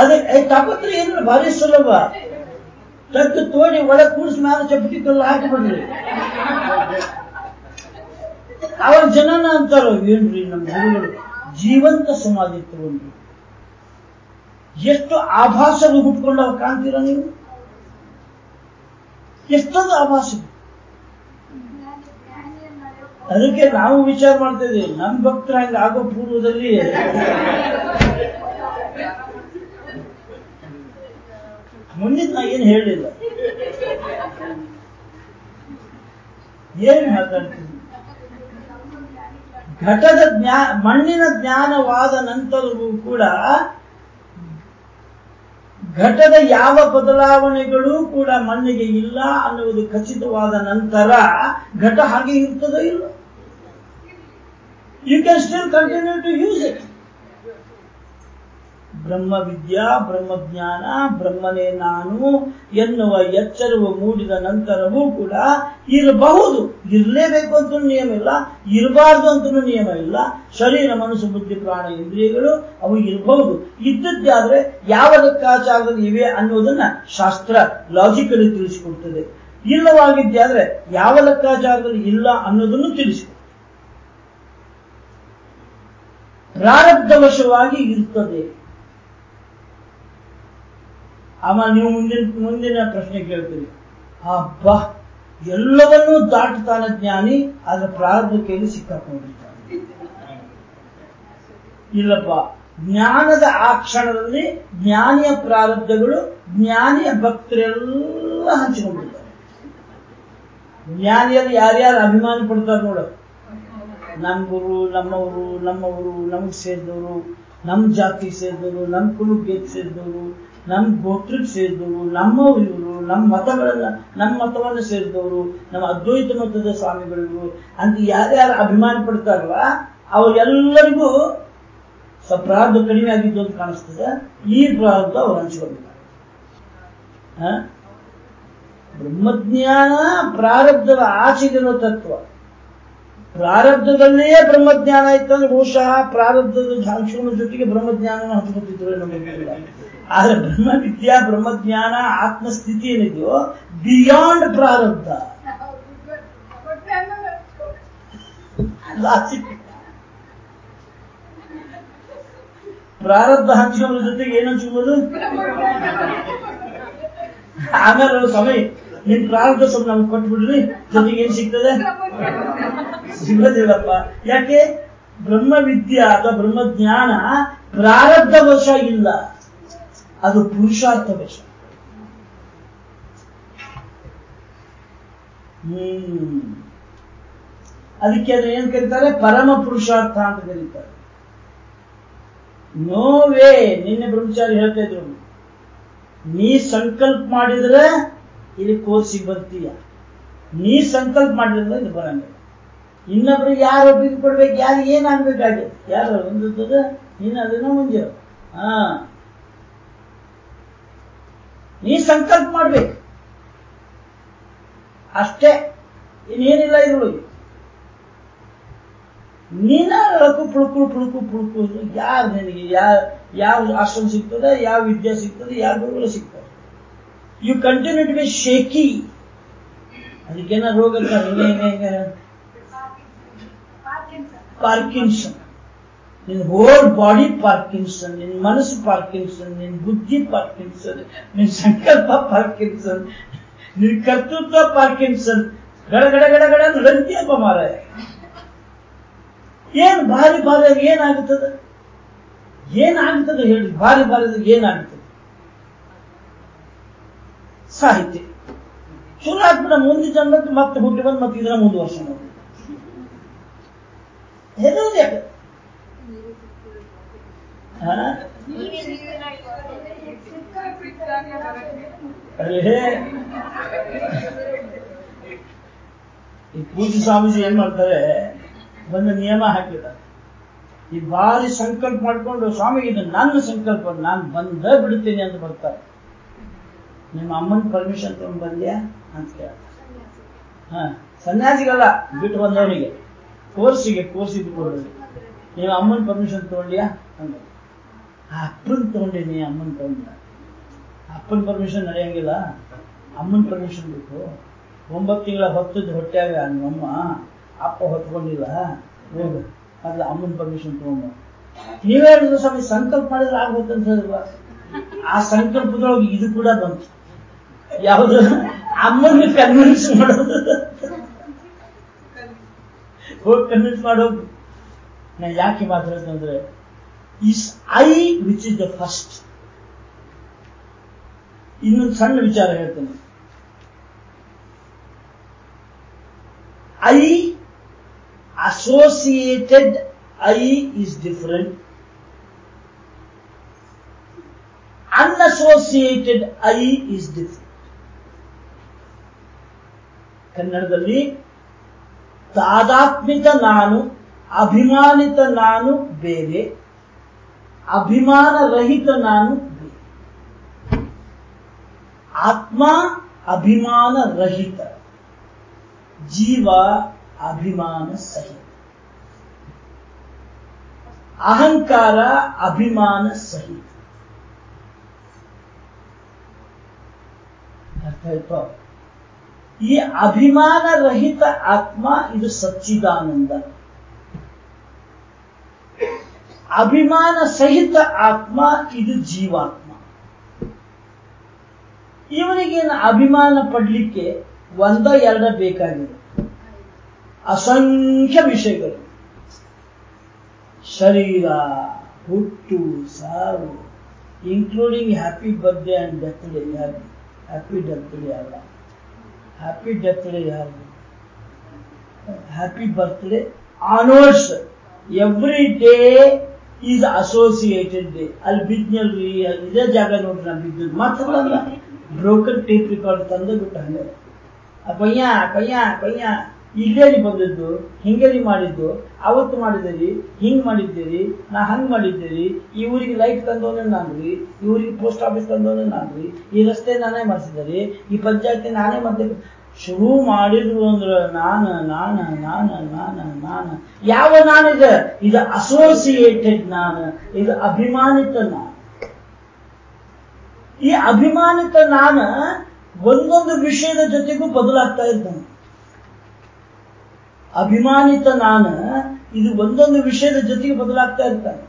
ಅದೇ ತಪತ್ರೆ ಏನಿಲ್ಲ, ಭಾರಿ ಸುಲಭ. ತಗ್ಗು ತೋಡಿ ಒಳ ಕೂಡಿಸಿ ಮೇಲೆ ಚಪ್ಪಟಿ ಕಲ್ಲು ಹಾಕಿಬಿಡ್ರಿ ಜನನ ಅಂತಾರೋ, ಏನ್ರಿ ನಮ್ಮ ಗುರುಗಳು? ಜೀವಂತ ಸಮಾಧಿ ತಗೊಂಡ್ರು. ಎಷ್ಟು ಆಭಾಸಗಳು ಹುಟ್ಕೊಂಡವು ಕಾಣ್ತೀರ ನೀವು? ಎಷ್ಟೊಂದು ಆಭಾಸ. ಅದಕ್ಕೆ ನಾವು ವಿಚಾರ ಮಾಡ್ತಾ ಇದ್ದೀವಿ. ನಮ್ಮ ಭಕ್ತರ ಹಂಗೆ ಆಗೋ ಪೂರ್ವದಲ್ಲಿ ಮುಂದಿನ ನಾ ಏನು ಹೇಳಿಲ್ಲ ಏನ್ ಮಾತಾಡ್ತೀನಿ ಘಟದ ಜ್ಞಾ, ಮಣ್ಣಿನ ಜ್ಞಾನವಾದ ನಂತರವೂ ಕೂಡ ಘಟದ ಯಾವ ಬದಲಾವಣೆಗಳೂ ಕೂಡ ಮಣ್ಣಿಗೆ ಇಲ್ಲ ಅನ್ನುವುದು ಖಚಿತವಾದ ನಂತರ ಘಟ ಹಾಗೆ ಇರ್ತದೋ ಇಲ್ಲ you can still continue to use it ಬ್ರಹ್ಮವಿದ್ಯಾ ಬ್ರಹ್ಮಜ್ಞಾನ ಬ್ರಹ್ಮನೇ ನಾನು ಎನ್ನುವ ಎಚ್ಚರವು ಮೂಡಿದ ನಂತರವೂ ಕೂಡ ಇರಬಹುದು. ಇರಲೇಬೇಕು ಅಂತ ನಿಯಮ ಇಲ್ಲ, ಇರಬಾರ್ದು ಅಂತ ನಿಯಮ ಇಲ್ಲ. ಶರೀರ, ಮನಸ್ಸು, ಬುದ್ಧಿ, ಪ್ರಾಣ, ಇಂದ್ರಿಯಗಳು ಅವು ಇರಬಹುದು. ಇದ್ದದ್ದಾದ್ರೆ ಯಾವ ಲೆಕ್ಕಾಚಾರದಲ್ಲಿ ಇವೆ ಅನ್ನೋದನ್ನ ಶಾಸ್ತ್ರ ಲಾಜಿಕಲಿ ತಿಳಿಸಿಕೊಡ್ತದೆ. ಇಲ್ಲವಾಗಿದ್ದಾದ್ರೆ ಯಾವ ಲೆಕ್ಕಾಚಾರದಲ್ಲಿ ಇಲ್ಲ ಅನ್ನೋದನ್ನು ತಿಳಿಸಿಕೊಡ್ತದೆ. ಪ್ರಾರಬ್ಧವಶವಾಗಿ ಇರ್ತದೆ. ಆಮೇಲೆ ನೀವು ಮುಂದಿನ ಮುಂದಿನ ಪ್ರಶ್ನೆ ಕೇಳ್ತೀರಿ ಅಬ್ಬ, ಎಲ್ಲವನ್ನೂ ದಾಟುತ್ತಾನೆ ಜ್ಞಾನಿ ಅದರ ಪ್ರಾರಬ್ಧ ಕೈಲಿ ಸಿಕ್ಕಾಕೊಂಡಿರ್ತಾನೆ ಇಲ್ಲಪ್ಪ, ಜ್ಞಾನದ ಆ ಕ್ಷಣದಲ್ಲಿ ಜ್ಞಾನಿಯ ಪ್ರಾರಬ್ಧಗಳು, ಜ್ಞಾನಿಯ ಭಕ್ತರೆಲ್ಲ ಹಂಚಿಕೊಂಡಿರ್ತಾರೆ ಜ್ಞಾನಿಯಲ್ಲಿ ಯಾರ್ಯಾರು ಅಭಿಮಾನ ಪಡ್ತಾರೆ ನೋಡು. ನಮ್ಮ ಗುರು, ನಮ್ಮವರು ನಮ್ಮವರು, ನಮಗೆ ಸೇರಿದವರು ನಮ್ಮ ಜಾತಿ ಸೇರಿದವರು ನಮ್ಮ ಕುಲಕ್ಕೆ ಸೇರಿದವರು ನಮ್ ಗೋತ್ರಕ್ಕೆ ಸೇರಿದವರು, ನಮ್ಮ ಇವರು, ನಮ್ಮ ಮತಗಳೆಲ್ಲ ನಮ್ಮ ಮತವನ್ನು ಸೇರಿದವರು, ನಮ್ಮ ಅದ್ವೈತ ಮತದ ಸ್ವಾಮಿಗಳಿಗೂ ಅಂತ ಯಾರ್ಯಾರು ಅಭಿಮಾನ ಪಡ್ತಾರಲ್ಲ ಅವರೆಲ್ಲರಿಗೂ ಪ್ರಾರಬ್ಧ ಕಡಿಮೆ ಆಗಿದ್ದು ಅಂತ ಕಾಣಿಸ್ತದೆ. ಈ ಪ್ರಾರಬ್ಧ ಅವ್ರು ಹಂಚಿಕೊಂಡಿದ್ದಾರೆ? ಬ್ರಹ್ಮಜ್ಞಾನ ಪ್ರಾರಬ್ಧದ ಆಚೆಗಿರೋ ತತ್ವ. ಪ್ರಾರಬ್ಧದಲ್ಲೇ ಬ್ರಹ್ಮಜ್ಞಾನ ಇತ್ತಂದ್ರೆ ಬಹುಶಃ ಪ್ರಾರಬ್ಧದ ಹಂಚುಗಳ ಜೊತೆಗೆ ಬ್ರಹ್ಮಜ್ಞಾನ ಹಂಚ್ಕೊತಿದ್ರು ನಮಗೆ ಗೊತ್ತಿಲ್ಲ ಬ್ರಹ್ಮ ವಿದ್ಯಾ ಬ್ರಹ್ಮಜ್ಞಾನ, ಆತ್ಮಸ್ಥಿತಿ ಏನಿದೆಯೋ ಬಿಯಾಂಡ್ ಪ್ರಾರಬ್ಧ. ಪ್ರಾರಬ್ಧ ಹಂಚಿಕೊಂಡ್ರ ಜೊತೆಗೆ ಏನು ಹಂಚ್ಕೊಳ್ಳೋದು? ಆಮೇಲೆ ಸ್ವಾಮಿ ನಿಮ್ ಪ್ರಾರಬ್ಧ ಸ್ವಲ್ಪ ನಮ್ಗೆ ಕೊಟ್ಬಿಡ್ರಿ. ಜೊತೆಗೆ ಏನ್ ಸಿಗ್ತದೆ? ಸಿಗೋದಿಲ್ಲಪ್ಪ ಯಾಕೆ? ಬ್ರಹ್ಮ ವಿದ್ಯಾ ಅಥವಾ ಬ್ರಹ್ಮಜ್ಞಾನ ಪ್ರಾರಬ್ಧ ವಶ ಇಲ್ಲ ಅದು ಪುರುಷಾರ್ಥ ಹ್ಮ್. ಅದಕ್ಕೆ ಅದು ಏನ್ ಕರೀತಾರೆ? ಪರಮ ಪುರುಷಾರ್ಥ ಅಂತ ಕರೀತಾರೆ. ನೋ ವೇ, ನಿನ್ನೆ ಬ್ರಹ್ಮಚಾರಿ ಹೇಳ್ತಾ ಇದ್ರು. ನೀ ಸಂಕಲ್ಪ ಮಾಡಿದ್ರೆ ಇಲ್ಲಿ ಕೋರ್ಸಿಗೆ ಬರ್ತೀಯ. ನೀ ಸಂಕಲ್ಪ ಮಾಡಿದ್ರೆ ಇಲ್ಲಿ ಬರಂಗಿಲ್ಲ. ಇನ್ನೊಬ್ರಿಗೆ ಯಾರು ಒಪ್ಪಿಗೆ ಕೊಡ್ಬೇಕು? ಯಾರು ಏನಾಗ್ಬೇಕಾಗಿದೆ ಯಾರು ಒಂದು ನೀನು ಅದನ್ನ ಮುಂಜೆ ಹಾ. ನೀ ಸಂಕಲ್ಪ ಮಾಡ್ಬೇಕು. ಅಷ್ಟೇ ಇನ್ನೇನಿಲ್ಲ ಇದ್ರೊಳಗೆ. ನೀನ ಅಳಕು ಪುಳುಕು ಪುಳುಕು ಪುಳುಕು ಯಾರು ನಿನಗೆ? ಯಾರು ಯಾವ ಆಶ್ರಮ ಸಿಗ್ತದೆ ಯಾವ ವಿದ್ಯೆ ಸಿಗ್ತದೆ ಯಾವ ಗುರುಗಳು ಸಿಗ್ತದೆ you continue to be shaky ಅದಕ್ಕೇನ ರೋಗ ಪಾರ್ಕಿನ್ಸನ್ ನಿನ್ ಹೋಲ್ ಬಾಡಿ ಪಾರ್ಕಿನ್ಸನ್ ನಿನ್ ಮನಸ್ಸು ಪಾರ್ಕಿನ್ಸನ್ ನಿನ್ ಬುದ್ಧಿ ಪಾರ್ಕಿನ್ಸನ್ ನಿನ್ ಸಂಕಲ್ಪ ಪಾರ್ಕಿನ್ಸನ್ ನಿನ್ ಕರ್ತೃತ್ವ ಪಾರ್ಕಿನ್ಸನ್ ಗಡ ಗಡ ಗಡ ಗಡ ನಡಂತಿಯಪ್ಪ ಮಾರಾಯ. ಏನ್ ಭಾರಿ ಭಾರಿ ಏನಾಗುತ್ತದೆ? ಏನಾಗುತ್ತದೆ ಹೇಳಿ ಭಾರಿ ಭಾರಿ ಏನಾಗುತ್ತದೆ? ಸಾಹಿತ್ಯ. ಶುರು ಆಗ್ಬಿಡ ಮುಂದಿನ ಜನ್ಮಕ್ಕೆ ಮತ್ತೆ ಹುಟ್ಟಿ ಬಂದು ಮತ್ತೆ ಇದನ್ನ ಮುಂದುವರ್ಸೋಣ. ಹೇಳೋದು ಯಾಕೆ? ಈ ಪೂಜ್ಯ ಸ್ವಾಮೀಜಿ ಏನ್ ಮಾಡ್ತಾರೆ? ಒಂದು ನಿಯಮ ಹಾಕಿದ್ದಾರೆ. ಈ ಬಾರಿ ಸಂಕಲ್ಪ ಮಾಡ್ಕೊಂಡು, ಸ್ವಾಮಿ, ಇದು ನನ್ನ ಸಂಕಲ್ಪ, ನಾನು ಬಂದ ಬಿಡ್ತೀನಿ ಅಂತ ಬರ್ತಾರೆ. ನಿಮ್ಮ ಅಮ್ಮನ ಪರ್ಮಿಷನ್ ತಗೊಂಡು ಬಂದ್ಯಾ ಅಂತ ಕೇಳ್ತಾರೆ. ಹಾ, ಸನ್ಯಾಸಿಗಲ್ಲ, ಬಿಟ್ಟು ಬಂದವನಿಗೆ. ಕೋರ್ಸಿಗೆ ಕೋರ್ಸ್ ಇದ್ಕೊಳ್ಳಿ ನೀವು ಅಮ್ಮನ ಪರ್ಮಿಷನ್ ತಗೊಂಡ್ಯಾ ಅಂದ ಅಪ್ಪನ್ ತಗೊಂಡಿನಿ, ಅಮ್ಮನ್ ತಗೊಂಡ. ಅಪ್ಪನ ಪರ್ಮಿಷನ್ ನಡೆಯಂಗಿಲ್ಲ. ಅಮ್ಮನ್ ಪರ್ಮಿಷನ್ ಬೇಕು. ಒಂಬತ್ತು ತಿಂಗಳ ಹೊತ್ತದ ಹೊಟ್ಟೆಯಾಗ ನಮ್ಮಮ್ಮ ಅಪ್ಪ ಹೊತ್ಕೊಂಡಿಲ್ಲ. ಹೋಗು ಅದ್ರ ಅಮ್ಮನ ಪರ್ಮಿಷನ್ ತಗೊಂಡ ನೀವೇ ಹೇಳಿದ್ರು ಸ್ವಾಮಿ ಸಂಕಲ್ಪ ಮಾಡಿದ್ರೆ ಆಗ್ಬೋದು ಅಂತ ಹೇಳಿಲ್ವಾ ಆ ಸಂಕಲ್ಪದೊಳಗೆ ಇದು ಕೂಡ ಬಂತು. ಯಾವುದು? ಅಮ್ಮನ ಕನ್ವಿನ್ಸ್ ಮಾಡೋದು. ಹೋಗಿ ಕನ್ವಿನ್ಸ್ ಮಾಡೋದು ನಾ ಯಾಕೆ ಮಾತಾಡ್ತಂದ್ರೆ is I which is the first ಇನ್ನೊಂದು ಸಣ್ಣ ವಿಚಾರ ಹೇಳ್ತೇನೆ I associated I is different. Unassociated I is different. ಕನ್ನಡದಲ್ಲಿ ತಾದಾತ್ಮಿಕ ನಾನು, ಅಭಿಮಾನಿತ ನಾನು ಬೇರೆ ಅಭಿಮಾನ ರಹಿತ ನಾನು. ಆತ್ಮ ಅಭಿಮಾನ ರಹಿತ ಜೀವ ಅಭಿಮಾನ ಸಹಿತ. ಅಹಂಕಾರ ಅಭಿಮಾನ ಸಹಿತ. ಅರ್ಥ ಆಯ್ತು? ಈ ಅಭಿಮಾನ ರಹಿತ ಆತ್ಮ ಇದು ಸಚ್ಚಿದಾನಂದ. ಅಭಿಮಾನ ಸಹಿತ ಆತ್ಮ, ಇದು ಜೀವಾತ್ಮ. ಇವನಿಗೇನು ಅಭಿಮಾನ ಪಡ್ಲಿಕ್ಕೆ ಒಂದ, ಎರಡ ಬೇಕಾಗಿದೆ. ಅಸಂಖ್ಯ ವಿಷಯಗಳು. ಶರೀರ, ಹುಟ್ಟು ಸಾವು including happy birthday death day ಯಾರು ಹ್ಯಾಪಿ ಡೇ ಅಲ್ಲ. ಹ್ಯಾಪಿ ಡೆತ್ ಡೇ ಯಾರು happy birthday honours every day is associated ಅಲ್ಲಿ ಇದೇ ಜಾಗ ನೋಡ್ರಿ ನಾನು ಬಿದ್ದದ್ದು. ಮಾತ್ರಲ್ಲ ಬ್ರೋಕನ್ ಟೇಪ್ ರೆಕಾರ್ಡ್ ತಂದು ಬಿಟ್ಟ ಹಂಗೆ. ಪಯ್ಯ ಪಯ್ಯ ಪಯ್ಯ. ಇಲ್ಲೇರಿ ಬಂದದ್ದು ಹಿಂಗೇರಿ ಮಾಡಿದ್ದು, ಅವತ್ತು ಮಾಡಿದ್ದೀರಿ, ಹಿಂಗ್ ಮಾಡಿದ್ದೀರಿ, ನಾ ಹಂಗ್ ಮಾಡಿದ್ದೀರಿ, ಈ ಊರಿಗೆ ಲೈಟ್ ತಂದವನೇ ನಾನ್ರಿ, ಈ ಊರಿಗೆ ಪೋಸ್ಟ್ ಆಫೀಸ್ ತಂದವನೇ ನಾನ್ರಿ, ಈ ರಸ್ತೆ ನಾನೇ ಮಾಡಿಸಿದರಿ ಈ ಪಂಚಾಯತಿ ನಾನೇ ಮಾಡ್ತೀನಿ ಶುರು ಮಾಡಿದ್ರು ಅಂದ್ರ ನಾನ ನಾನ ನಾನ ನಾನ ನಾನ. ಯಾವ ನಾನಿದ? ಇದು ಅಸೋಸಿಯೇಟೆಡ್ ನಾನು, ಇದು ಅಭಿಮಾನಿತ ನಾನು. ಈ ಅಭಿಮಾನಿತ ನಾನು ಒಂದೊಂದು ವಿಷಯದ ಜೊತೆಗೂ ಬದಲಾಗ್ತಾ ಇದ್ದಾನೆ. ಅಭಿಮಾನಿತ ನಾನು ಇದು ಒಂದೊಂದು ವಿಷಯದ ಜೊತೆಗೆ ಬದಲಾಗ್ತಾ ಇರ್ತಾನೆ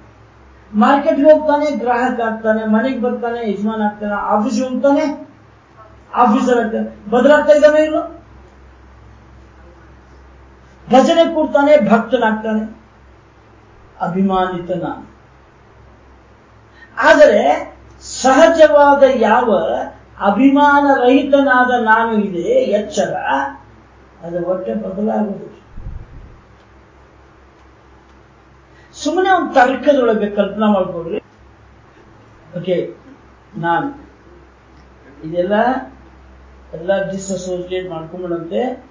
ಮಾರ್ಕೆಟ್ಗೆ ಹೋಗ್ತಾನೆ, ಗ್ರಾಹಕ ಆಗ್ತಾನೆ, ಮನೆಗೆ ಬರ್ತಾನೆ, ಯಜಮಾನ್ ಆಗ್ತಾನೆ ಆಫೀಸ್ಗೆ ಹೋಗ್ತಾನೆ ಆಫೀಸರ್ ಬದಲಾಗ್ತಾ ಇದ್ದಾನೆ ಇಲ್ಲ ಭಜನೆ ಕೂಡ್ತಾನೆ, ಭಕ್ತನಾಗ್ತಾನೆ. ಅಭಿಮಾನಿತ ನಾನು. ಆದರೆ ಸಹಜವಾದ ಯಾವ ಅಭಿಮಾನ ರಹಿತನಾದ ನಾನು ಇದೆ ಎಚ್ಚರ, ಅದು ಒಟ್ಟೆ ಬದಲಾಗುವುದು. ಸುಮ್ಮನೆ ಒಂದು ತರ್ಕದೊಳಗೆ ಕಲ್ಪನಾ ಮಾಡ್ಕೊಡ್ರಿ ಓಕೆ, ನಾನು. ಇದೆಲ್ಲ ಎಲ್ಲ ಡಿಸ್ಅಸೋಸಿಯೇಟ್ ಮಾಡ್ಕೊಂಡ್ಬಿಡಂತೆ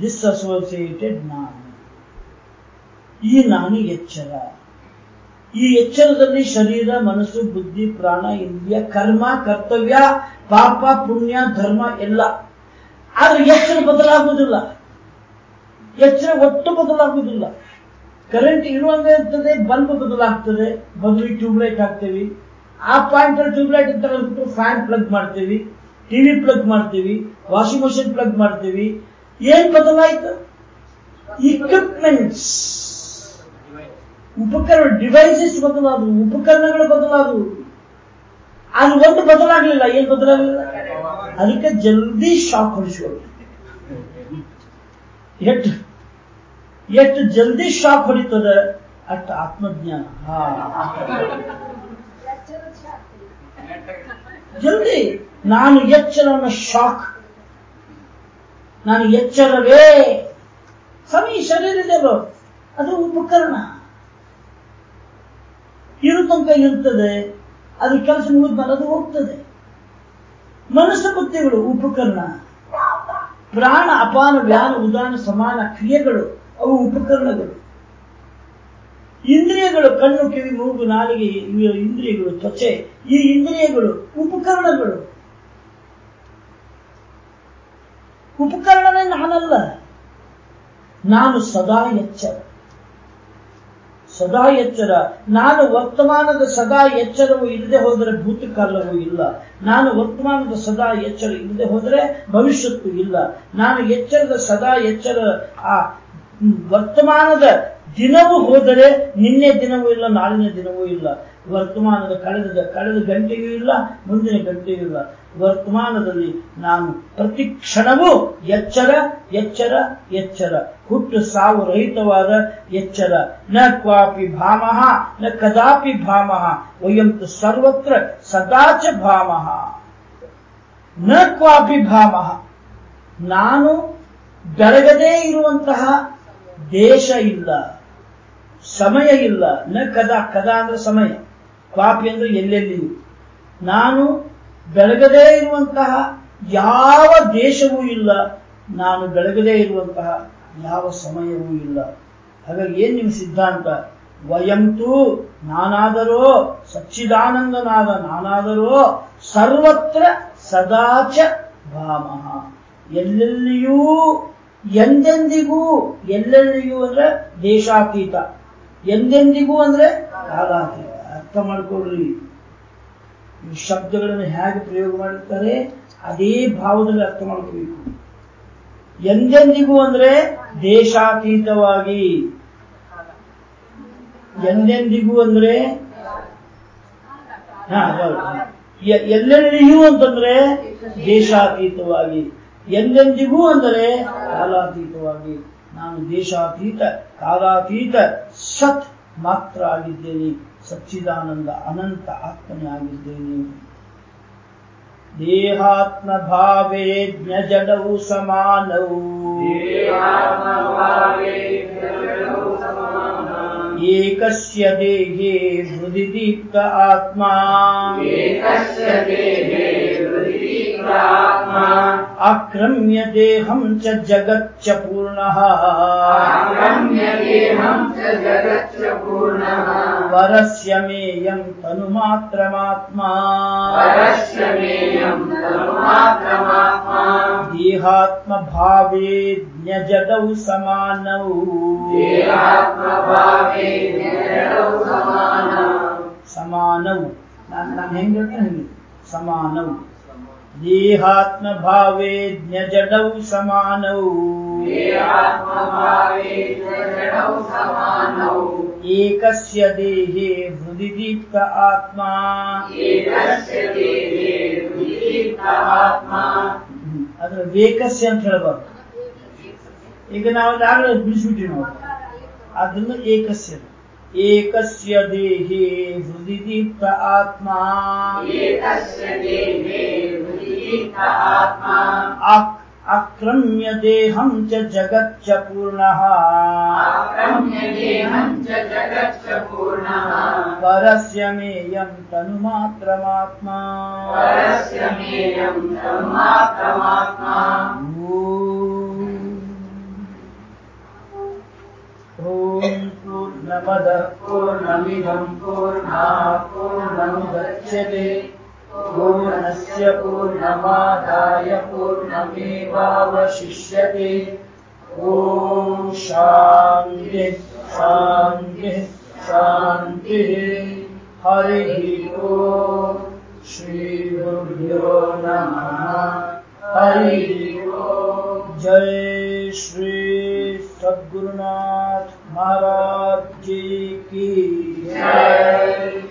ಡಿಸ್ಅಸೋಸಿಯೇಟೆಡ್ ನಾನು. ಈ ನಾನು ಎಚ್ಚರ. ಈ ಎಚ್ಚರದಲ್ಲಿ ಶರೀರ, ಮನಸ್ಸು, ಬುದ್ಧಿ, ಪ್ರಾಣ, ಇಂದ್ರಿಯ, ಕರ್ಮ, ಕರ್ತವ್ಯ, ಪಾಪ, ಪುಣ್ಯ, ಧರ್ಮ ಎಲ್ಲ. ಆದ್ರೆ ಎಚ್ಚರ ಬದಲಾಗುವುದಿಲ್ಲ. ಎಚ್ಚರ ಒಟ್ಟು ಬದಲಾಗುವುದಿಲ್ಲ. ಕರೆಂಟ್ ಇರುವಂಗೆ ಇರ್ತದೆ, ಬಲ್ಬ್ ಬದಲಾಗ್ತದೆ. ಬದಲಿಗೆ ಟ್ಯೂಬ್ಲೈಟ್ ಹಾಕ್ತೇವೆ. ಆ ಪಾಯಿಂಟ್ ಟ್ಯೂಬ್ಲೈಟ್ ಹೇಳ್ಬಿಟ್ಟು ಫ್ಯಾನ್ ಪ್ಲಗ್ ಮಾಡ್ತೀವಿ. ಟಿವಿ ಪ್ಲಗ್ ಮಾಡ್ತೀವಿ, ವಾಷಿಂಗ್ ಮಷಿನ್ ಪ್ಲಗ್ ಮಾಡ್ತೀವಿ. ಏನ್ ಬದಲಾಯ್ತು? ಇಕ್ವಿಪ್ಮೆಂಟ್ಸ್ ಉಪಕರಣ ಡಿವೈಸಸ್ ಬದಲಾದವು ಉಪಕರಣಗಳು ಬದಲಾದವು ಅದು ಒಂದು ಬದಲಾಗ್ಲಿಲ್ಲ, ಏನ್ ಬದಲಾಗಲಿಲ್ಲ? ಅದಕ್ಕೆ ಜಲ್ದಿ ಶಾಕ್ ಹೊಡಿಸೋದು ಎಷ್ಟು ಎಷ್ಟು ಜಲ್ದಿ ಶಾಕ್ ಹೊಡಿತದ? ಅಷ್ಟು ಆತ್ಮಜ್ಞಾನ. ಹಾ. ಜಲ್ದಿ, ನಾನು ಎಚ್ಚರನ ಶಾಕ್ ನಾನು ಎಚ್ಚರವೇ. ಸಮಿ ಶರೀರಿದೆ ಇದೆಯಲ್ಲೋ ಅದು ಉಪಕರಣ. ಇರು ತನಕ ಇರ್ತದೆ, ಅದು ಕೆಲಸ ಮುಗಿದ್ಮೇಲೆ ಅದು ಹೋಗ್ತದೆ. ಮನಸ್ಸು ಬುದ್ಧಿಗಳು, ಉಪಕರಣ. ಪ್ರಾಣ, ಅಪಾನ, ವ್ಯಾನ, ಉದಾನ, ಸಮಾನ ಕ್ರಿಯೆಗಳು, ಅವು ಉಪಕರಣಗಳು. ಇಂದ್ರಿಯಗಳು ಕಣ್ಣು, ಕಿವಿ, ಮೂಗು, ನಾಲಿಗೆ ಇಂದ್ರಿಯಗಳು, ತ್ವಚೆ. ಈ ಇಂದ್ರಿಯಗಳು, ಉಪಕರಣಗಳು. ಉಪಕರಣನೇ ನಾನಲ್ಲ. ನಾನು ಸದಾ ಎಚ್ಚರ. ಸದಾ ಎಚ್ಚರ. ನಾನು ವರ್ತಮಾನದ ಸದಾ ಎಚ್ಚರವು ಇಲ್ಲದೆ ಹೋದರೆ ಭೂತಕಾಲವೂ ಇಲ್ಲ. ನಾನು ವರ್ತಮಾನದ ಸದಾ ಎಚ್ಚರ ಇಲ್ಲದೆ ಹೋದರೆ ಭವಿಷ್ಯತ್ತು ಇಲ್ಲ. ನಾನು ಎಚ್ಚರದ ಸದಾ ಎಚ್ಚರ, ಆ ವರ್ತಮಾನದ ದಿನವೂ ಹೋದರೆ ನಿನ್ನೆ ದಿನವೂ ಇಲ್ಲ, ನಾಳಿನ ದಿನವೂ ಇಲ್ಲ. ವರ್ತಮಾನದ ಕಳೆದ ಕಳೆದ ಗಂಟೆಯೂ ಇಲ್ಲ, ಮುಂದಿನ ಗಂಟೆಯೂ ಇಲ್ಲ. ವರ್ತಮಾನದಲ್ಲಿ ನಾನು ಪ್ರತಿ ಕ್ಷಣವೂ ಎಚ್ಚರ ಎಚ್ಚರ ಎಚ್ಚರ. ಹುಟ್ಟು ಸಾವು ರಹಿತವಾದ ಎಚ್ಚರ. ನ ಕ್ವಾಪಿ ಭಾಮಹ ನ ಕದಾಪಿ ಭಾಮಹ ವಯಂತು ಸರ್ವತ್ರ ಸದಾಚ ಭಾಮಹ ನ ಕ್ವಾಪಿ ಭಾಮಹ ನಾನು ಬೆಳಗದೇ ಇರುವಂತಹ ದೇಶ ಇಲ್ಲ. ಸಮಯ ಇಲ್ಲ. ನ ಕದ ಕದ ಅಂದ್ರೆ ಸಮಯ. ಕ್ವಾಪಿ ಅಂದ್ರೆ ಎಲ್ಲೆಲ್ಲಿ? ನಾನು ಬೆಳಗದೇ ಇರುವಂತಹ ಯಾವ ದೇಶವೂ ಇಲ್ಲ. ನಾನು ಬೆಳಗದೇ ಇರುವಂತಹ ಯಾವ ಸಮಯವೂ ಇಲ್ಲ. ಹಾಗಾಗಿ ಏನ್ ನಿಮ್ ಸಿದ್ಧಾಂತ? ವಯಂತು ನಾನಾದರೋ ಸಚ್ಚಿದಾನಂದನಾದ ನಾನಾದರೋ ಸರ್ವತ್ರ ಸದಾಚ ಭಾಮಹ ಎಲ್ಲೆಲ್ಲಿಯೂ ಎಂದೆಂದಿಗೂ ಎಲ್ಲೆಲ್ಲಿಯೂ ಅಂದ್ರೆ ದೇಶಾತೀತ. ಎಂದೆಂದಿಗೂ ಅಂದ್ರೆ ಕಾಲಾತೀತ. ಅರ್ಥ ಮಾಡ್ಕೊಳ್ರಿ. ಈ ಶಬ್ದಗಳನ್ನು ಹೇಗೆ ಪ್ರಯೋಗ ಮಾಡುತ್ತಾರೆ ಅದೇ ಭಾವದಲ್ಲಿ ಅರ್ಥ ಮಾಡ್ಕೋಬೇಕು. ಎಂದೆಂದಿಗೂ ಅಂದ್ರೆ ದೇಶಾತೀತವಾಗಿ. ಎಂದೆಂದಿಗೂ ಅಂದ್ರೆ ಹಾ, ಎಲ್ಲೆಲ್ಲಿಯೂ ಅಂತಂದ್ರೆ ದೇಶಾತೀತವಾಗಿ. ಎಂದೆಂದಿಗೂ ಅಂದರೆ ಕಾಲಾತೀತವಾಗಿ. ನಾನು ದೇಶಾತೀತ ಕಾಲಾತೀತ. ಸತ್ ಮಾತ್ರ ಆಗಿದ್ದೇನೆ ಸಚ್ಚಿದಾನಂದ ಅನಂತ ಆತ್ಮನೇ ಆಗಿದ್ದೇನೆ ದೇಹಾತ್ಮ ಭಾವೇ ಜ್ಞಜಡವು ಸಮಾನವು ಏಕಸ್ಯ ದೇಹೇ ಹೃದಿ ದೀಪ್ತ ಆತ್ಮ ಆಕ್ರಮ್ಯ ದೇಹಂ ಚ ಜಗಚ್ಚ ಪೂರ್ಣಃ ವರಸ್ಯ ಮೇಯಂ ತನುಮಾತ್ರಮಾತ್ಮ ದೇಹಾತ್ಮ ಭಾವೇ ಜ್ಞಜಡೌ ಸಮಾನೌ ಸಮಾನೌ ನಾನು ನಾನು ಹೆಂಗ್ ಹೇಳ್ತೇನೆ ಹಂಗೆ ಸಮಾನೌ ದೇಹಾತ್ಮ ಭಾವೇ ಜ್ಞಜಡೌ ಸಮಾನೌ ಏಕಸ್ಯ ದೇಹೇ ಹೃದಿ ದೀಪ್ತ ಆತ್ಮ ಹ್ಮ್. ಅದ್ರ ವೇಕಸ್ಯ ಅಂತ ಹೇಳಬಾರ್ದು ಈಗ ನಾವು ಆಗಲೇ ಬಿಡಿಸ್ಬಿಟ್ಟಿವಿ ನಾವು ಅದನ್ನ ಏಕಸ್ಯ ಏಕಸ್ಯ ದೇಹೇ ಹೃದಿ ದೀಪ್ತ ಆತ್ಮ ಆಕ್- ಆಕ್ರಮ್ಯ ದೇಹಂ ಚ ಜಗಚ್ಚ ಪೂರ್ಣಃ ಪರಸ್ಯ ಮೇಯಂ ತನುಮಾತ್ರಮಾತ್ಮ ಓಂ ಪೂರ್ಣಮದ पूर्णमद पूर्णमिदम् पूर्णा पूर्णमु गच्छति गुरुनस्य पूर्णमादाय पूर्णमेवावशिष्यते। ॐ शान्तिः शान्तिः शान्तिः। हरिः को श्रीगुरु नमः। हरिः रो जय श्री सद्गुरुनाथ। महाराज जी की जय।